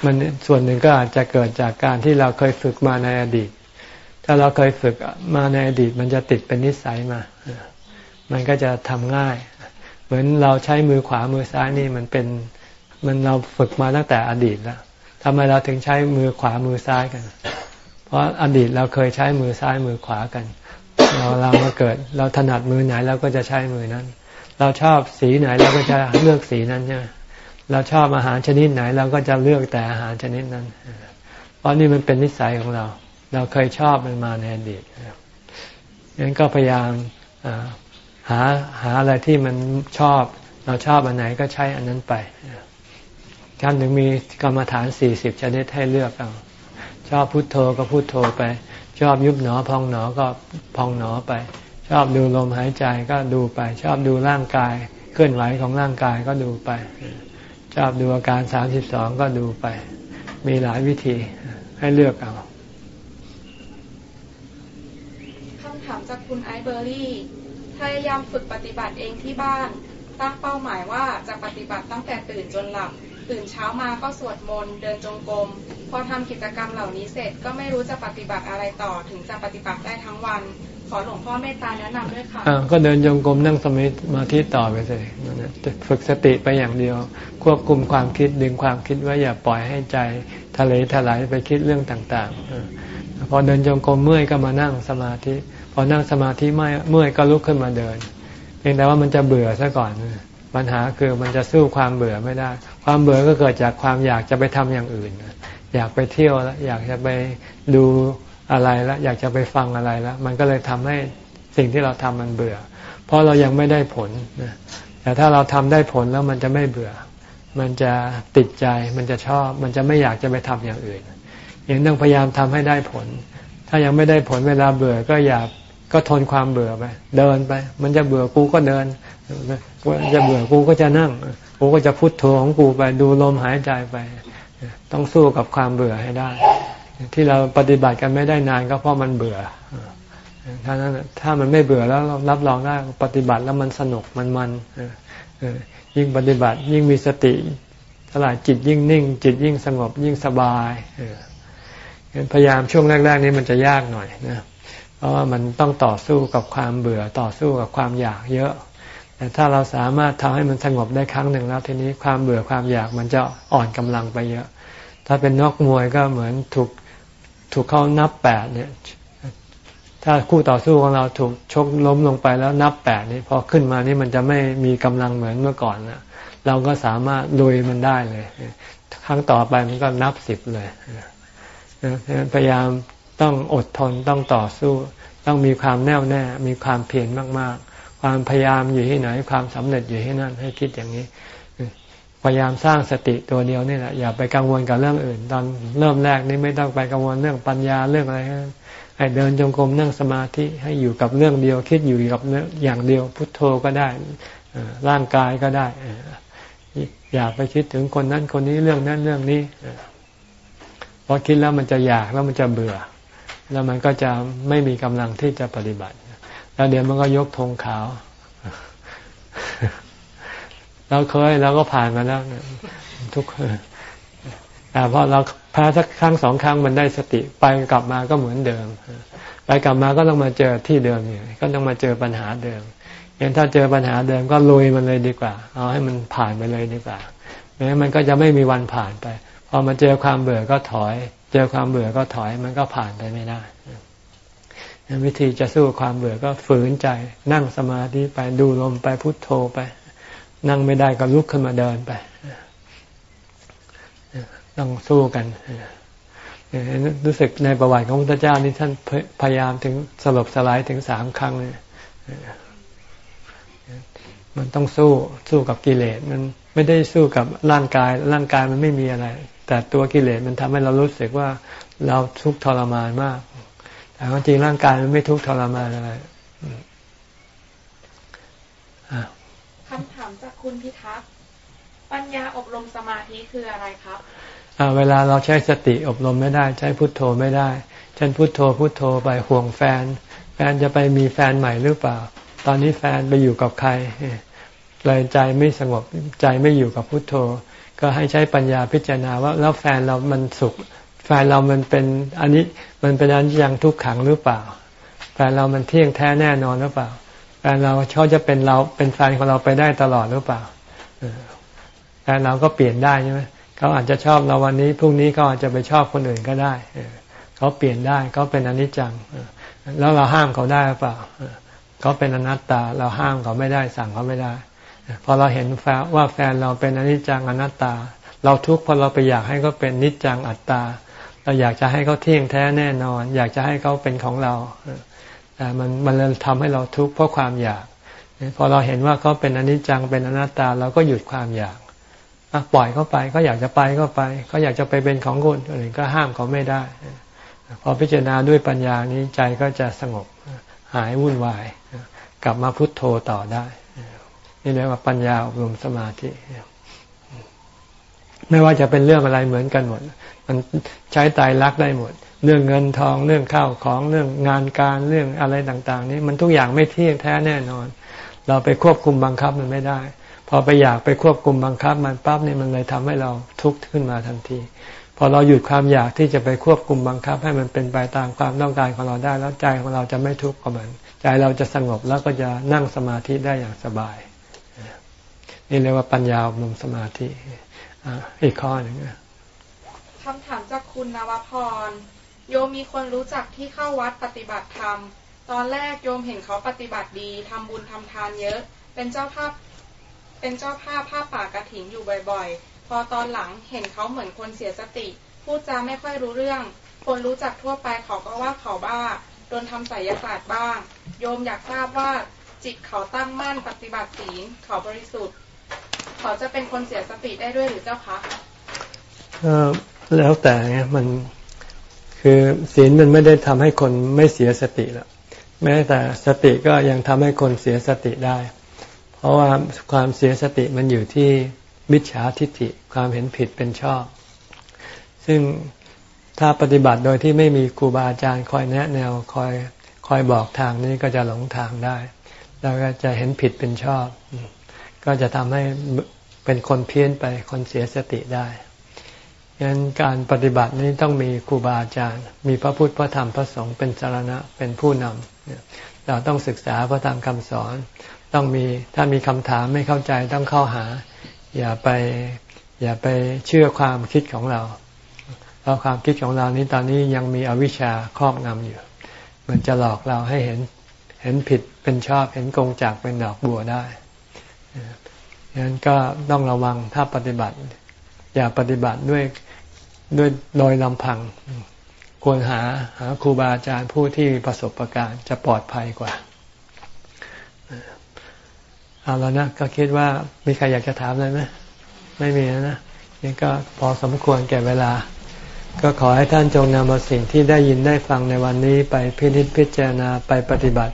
มันส่วนหนึ่งก็อาจจะเกิดจากการที่เราเคยฝึกมาในอดีต ถ้าเราเคยฝึกมาในอดีต มันจะติดเป็นนิสัยมา มันก็จะทำง่าย เหมือนเราใช้มือขวามือซ้ายนี่มันเป็นมันเราฝึกมาตั้งแต่อดีตแล้วทำไมเราถึงใช้มือขวามือซ้ายกัน เพราะอดีตเราเคยใช้มือซ้ายมือขวากัน เราเรามาเกิด เราถนัดมือไหนเราก็จะใช้มือนั้น เราชอบสีไหนเราก็จะเลือกสีนั้นใช่ไหม เราชอบอาหารชนิดไหน เราก็จะเลือกแต่อาหารชนิดนั้น เพราะนี่มันเป็นนิสัยของเรา เราเคยชอบมันมาในอดีตงั้นก็พยายามหาหาอะไรที่มันชอบ เราชอบอันไหนก็ใช้อันนั้นไปท่านถึงมีกรรมฐานสี่สิบชนิดให้เลือกเอาชอบพุโทโธก็พุโทโธไป ชอบยุบหนอพองหนอก็พองหนอไป ชอบดูลมหายใจก็ดูไป ชอบดูร่างกาย เคลื่อนไหวของร่างกายก็ดูไป ชอบดูอาการสามสิบสองก็ดูไป มีหลายวิธีให้เลือกเอาคำถามจากคุณไอเบอรี่พยายามฝึกปฏิบัติเองที่บ้าน ตั้งเป้าหมายว่าจะปฏิบัติตั้งแต่ตื่นจนหลับ ตื่นเช้ามาก็สวดมนต์เดินจงกรมพอทำกิจกรรมเหล่านี้เสร็จก็ไม่รู้จะปฏิบัติอะไรต่อถึงจะปฏิบัติได้ทั้งวัน ขอหลวงพ่อเมตตาแนะนำด้วยค่ะอ่าก็เดินจงกรมนั่งสมาธิต่อไปเลยฝึกสติไปอย่างเดียว ควบคุมความคิดดึงความคิดไว้อย่าปล่อยให้ใจทะเลถลายไปคิดเรื่องต่างๆ พอเดินจงกรมเมื่อยก็มานั่งสมาธิ พอนั่งสมาธิไม่เมื่อยก็ลุกขึ้นมาเดินเพียงแต่ว่ามันจะเบื่อซะก่อนปัญหาคือมันจะสู้ความเบื่อไม่ได้ ความเบื่อก็เกิดจากความอยากจะไปทำอย่างอื่น อยากไปเที่ยวแล้วอยากจะไปดู อะไรแล้วอยากจะไปฟังอะไรแล้ว มันก็เลยทำให้สิ่งที่เราทำมันเบื่อ เพราะเรายังไม่ได้ผลนะแต่ถ้าเราทำได้ผลแล้วมันจะไม่เบื่อ มันจะติดใจมันจะชอบ มันจะไม่อยากจะไปทำอย่างอื่นยังต้องพยายามทำให้ได้ผล ถ้ายังไม่ได้ผลเวลาเบื่อก็อยากก็ทนความเบื่อไปเดินไป มันจะเบื่อกูก็เดินจะเบื่อกูก็จะนั่งกูก็จะพุทโธของกูไปดูลมหายใจไป ต้องสู้กับความเบื่อให้ได้ ที่เราปฏิบัติกันไม่ได้นานก็เพราะมันเบื่อถ้านั้นถ้ามันไม่เบื่อแล้วรับรองได้ปฏิบัติแล้วมันสนุกมันมันยิ่งปฏิบัติยิ่งมีสติตลาดจิตยิ่งนิ่ง จิตยิ่งสงบยิ่งสบายพยายามช่วงแรก ๆ นี้มันจะยากหน่อยนะเพราะว่ามันต้องต่อสู้กับความเบื่อต่อสู้กับความอยากเยอะ แต่ถ้าเราสามารถทำให้มันสงบได้ครั้งหนึ่งแล้วทีนี้ความเบื่อความอยากมันจะอ่อนกำลังไปเยอะ ถ้าเป็นนกมวยก็เหมือนถูก ถูกเขานับแปดเนี่ย ถ้าคู่ต่อสู้ของเราถูกชกล้มลงไปแล้วนับแปดนี่พอขึ้นมานี่มันจะไม่มีกำลังเหมือนเมื่อก่อนนะเราก็สามารถลุยมันได้เลยครั้งต่อไปมันก็นับสิบเลยพยายามต้องอดทนต้องต่อสู้ ต้องมีความแน่วแน่ มีความเพียรมาก ๆ ความพยายามอยู่ที่ไหนความสำเร็จอยู่ที่นั่นให้คิดอย่างนี้ พยายามสร้างสติตัวเดียวนี่แหละอย่าไปกังวลกับเรื่องอื่น ตอนเริ่มแรกนี่ไม่ต้องไปกังวลเรื่องปัญญาเรื่องอะไรให้เดินจงกรมนั่งสมาธิให้อยู่กับเรื่องเดียว คิดอยู่กับอย่างเดียว พุทโธก็ได้ร่างกายก็ได้อย่าไปคิดถึงคนนั้นคนนี้เรื่องนั้นเรื่องนี้พอคิดแล้วมันจะอยากแล้วมันจะเบื่อ แล้วมันก็จะไม่มีกำลังที่จะปฏิบัติ แล้วเดี๋ยวมันก็ยกธงขาว เราเคยเราก็ผ่านมาแล้วทุกแต่พอเราแพ้สักครั้งสองครั้งมันได้สติไปกลับมาก็เหมือนเดิม ไปกลับมาก็ต้องมาเจอที่เดิมอยู่ก็ต้องมาเจอปัญหาเดิมงั้นถ้าเจอปัญหาเดิมก็ลุยมันเลยดีกว่า เอาให้มันผ่านไปเลยดีกว่าไม่งั้นมันก็จะไม่มีวันผ่านไป พอมาเจอความเบื่อก็ถอย เจอความเบื่อก็ถอยมันก็ผ่านไปไม่ได้วิธีจะสู้ความเบื่อก็ฝืนใจ นั่งสมาธิไปดูลมไปพุทโธไป นั่งไม่ได้ก็ลุกขึ้นมาเดินไป ต้องสู้กันรู้สึกในประวัติของพระพุทธเจ้านี่ท่านพยายามถึงสลบสลายถึงสามครั้งเลยมันต้องสู้สู้กับกิเลสมันไม่ได้สู้กับร่างกาย ร่างกายมันไม่มีอะไร แต่ตัวกิเลสมันทำให้เรารู้สึกว่าเราทุกข์ทรมานมาก แต่จริงร่างกายมันไม่ทุกข์ทรมานอะไร คำถามจากคุณพิทักษ์ปัญญาอบรมสมาธิคืออะไรครับเวลาเราใช้สติอบรมไม่ได้ ใช้พุทโธไม่ได้ฉันพุทโธพุทโธไปห่วงแฟน แฟนจะไปมีแฟนใหม่หรือเปล่า ตอนนี้แฟนไปอยู่กับใครเลยใจไม่สงบใจไม่อยู่กับพุทโธ ก็ให้ใช้ปัญญาพิจารณาว่าแล้วแฟนเรามันสุข แฟนเรามันเป็นอันนี้มันเป็นอันยังทุกขังหรือเปล่า แฟนเรามันเที่ยงแท้แน่นอนหรือเปล่า แฟนเราเขาจะเป็นเราเป็นแฟนของเราไปได้ตลอดหรือเปล่าแฟนเราก็เปลี่ยนได้ใช่ไหมเขาอาจจะชอบเราวันนี้พรุ่งนี้เขาอาจจะไปชอบคนอื่นก็ได้เขาเปลี่ยนได้เขาเป็นอนิจจังแล้วเราห้ามเขาได้หรือเปล่าเขาเป็นอนัตตา เราห้ามเขาไม่ได้สั่งเขาไม่ได้พอเราเห็นว่าแฟนเราเป็นอนิจจังอนัตตา เราทุกข์พอเราไปอยากให้เขาเป็นนิจจังอัตตา เราอยากจะให้เขาเที่ยงแท้แน่นอน อยากจะให้เขาเป็นของเรา แต่มันมันเลยทำให้เราทุกข์เพราะความอยาก พอเราเห็นว่าเขาเป็นอนิจจังเป็นอนัตตาเราก็หยุดความอยากปล่อยเขาไปเขาอยากจะไปก็ไปเขาอยากจะไปเป็นของคนอื่นก็ห้ามเขาไม่ได้ พอพิจารณาด้วยปัญญานี้ใจก็จะสงบหายวุ่นวาย กลับมาพุทโธต่อได้ นี่เรียกว่าปัญญาอบรมสมาธิ ไม่ว่าจะเป็นเรื่องอะไรเหมือนกันหมด มันใช้ตายรักได้หมด เรื่องเงินทองเรื่องข้าวของเรื่องงานการเรื่องอะไรต่างๆ นี้มันทุกอย่างไม่เที่ยงแท้แน่นอน เราไปควบคุมบังคับมันไม่ได้ พอไปอยากไปควบคุมบังคับมันปั๊บเนี่ยมันเลยทำให้เราทุกข์ขึ้นมาทันทีพพอเราหยุดความอยากที่จะไปควบคุมบังคับ ให้มันเป็นไปตามความต้องการของเราได้แล้วใจของเราจะไม่ทุกข์กับมันใจเราจะสงบแล้วก็จะนั่งสมาธิได้อย่างสบาย นี่เรียกว่าปัญญาอบรมสมาธิ อีกข้อหนึ่งคำถามจากคุณนวพร โยมมีคนรู้จักที่เข้าวัดปฏิบัติธรรม ตอนแรกโยมเห็นเขาปฏิบัติดีทำบุญทำทานเยอะ เป็นเจ้าภาพ เป็นเจ้าภาพผ้าป่ากระถินอยู่บ่อยๆ พอตอนหลังเห็นเขาเหมือนคนเสียสติ พูดจาไม่ค่อยรู้เรื่อง คนรู้จักทั่วไปเขาก็ว่าเขาบ้าโดนทำไสยศาสตร์บ้าง โยมอยากทราบว่าจิตเขาตั้งมั่นปฏิบัติศีลเขาบริสุทธิ์ เขาจะเป็นคนเสียสติได้ด้วยหรือเจ้าคะแล้วแต่มันคือศีลมันไม่ได้ทำให้คนไม่เสียสติล้วแม้แต่สติก็ยังทำให้คนเสียสติได้ เพราะว่าความเสียสติมันอยู่ที่มิจฉาทิฏฐิความเห็นผิดเป็นชอบ ซึ่งถ้าปฏิบัติโดยที่ไม่มีครูบาอาจารย์คอยแนะแนวคอยคอยบอกทางนี้ก็จะหลงทางได้ แล้วก็จะเห็นผิดเป็นชอบ ก็จะทำให้เป็นคนเพี้ยนไปคนเสียสติได้ฉะนั้นการปฏิบัตินี้ต้องมีครูบาอาจารย์ มีพระพุทธพระธรรมพระสงฆ์เป็นสารณะเป็นผู้นำเราต้องศึกษาพระธรรมคำสอน ต้องมีถ้ามีคำถามไม่เข้าใจต้องเข้าหา อย่าไปอย่าไปเชื่อความคิดของเรา เพราะความคิดของเรานี้ตอนนี้ยังมีอวิชชาครอบงำอยู่ มันจะหลอกเราให้เห็นเห็นผิดเป็นชอบเห็นกงจากเป็นดอกบัวได้ ฉะนั้นก็ต้องระวังถ้าปฏิบัติ อย่าปฏิบัติด้วยด้วยโดยลำพัง ควรหาหาครูบาอาจารย์ผู้ที่ประสบะการณ์จะปลอดภัยกว่าเอาแล้วนะก็คิดว่ามีใครอยากจะถามอะไรไหมไม่มีนะนี่ก็พอสมควรแก่เวลา ก็ขอให้ท่านจงนำเอาสิ่งที่ได้ยินได้ฟังในวันนี้ไปพิจิตพิจารณาไปปฏิบัติ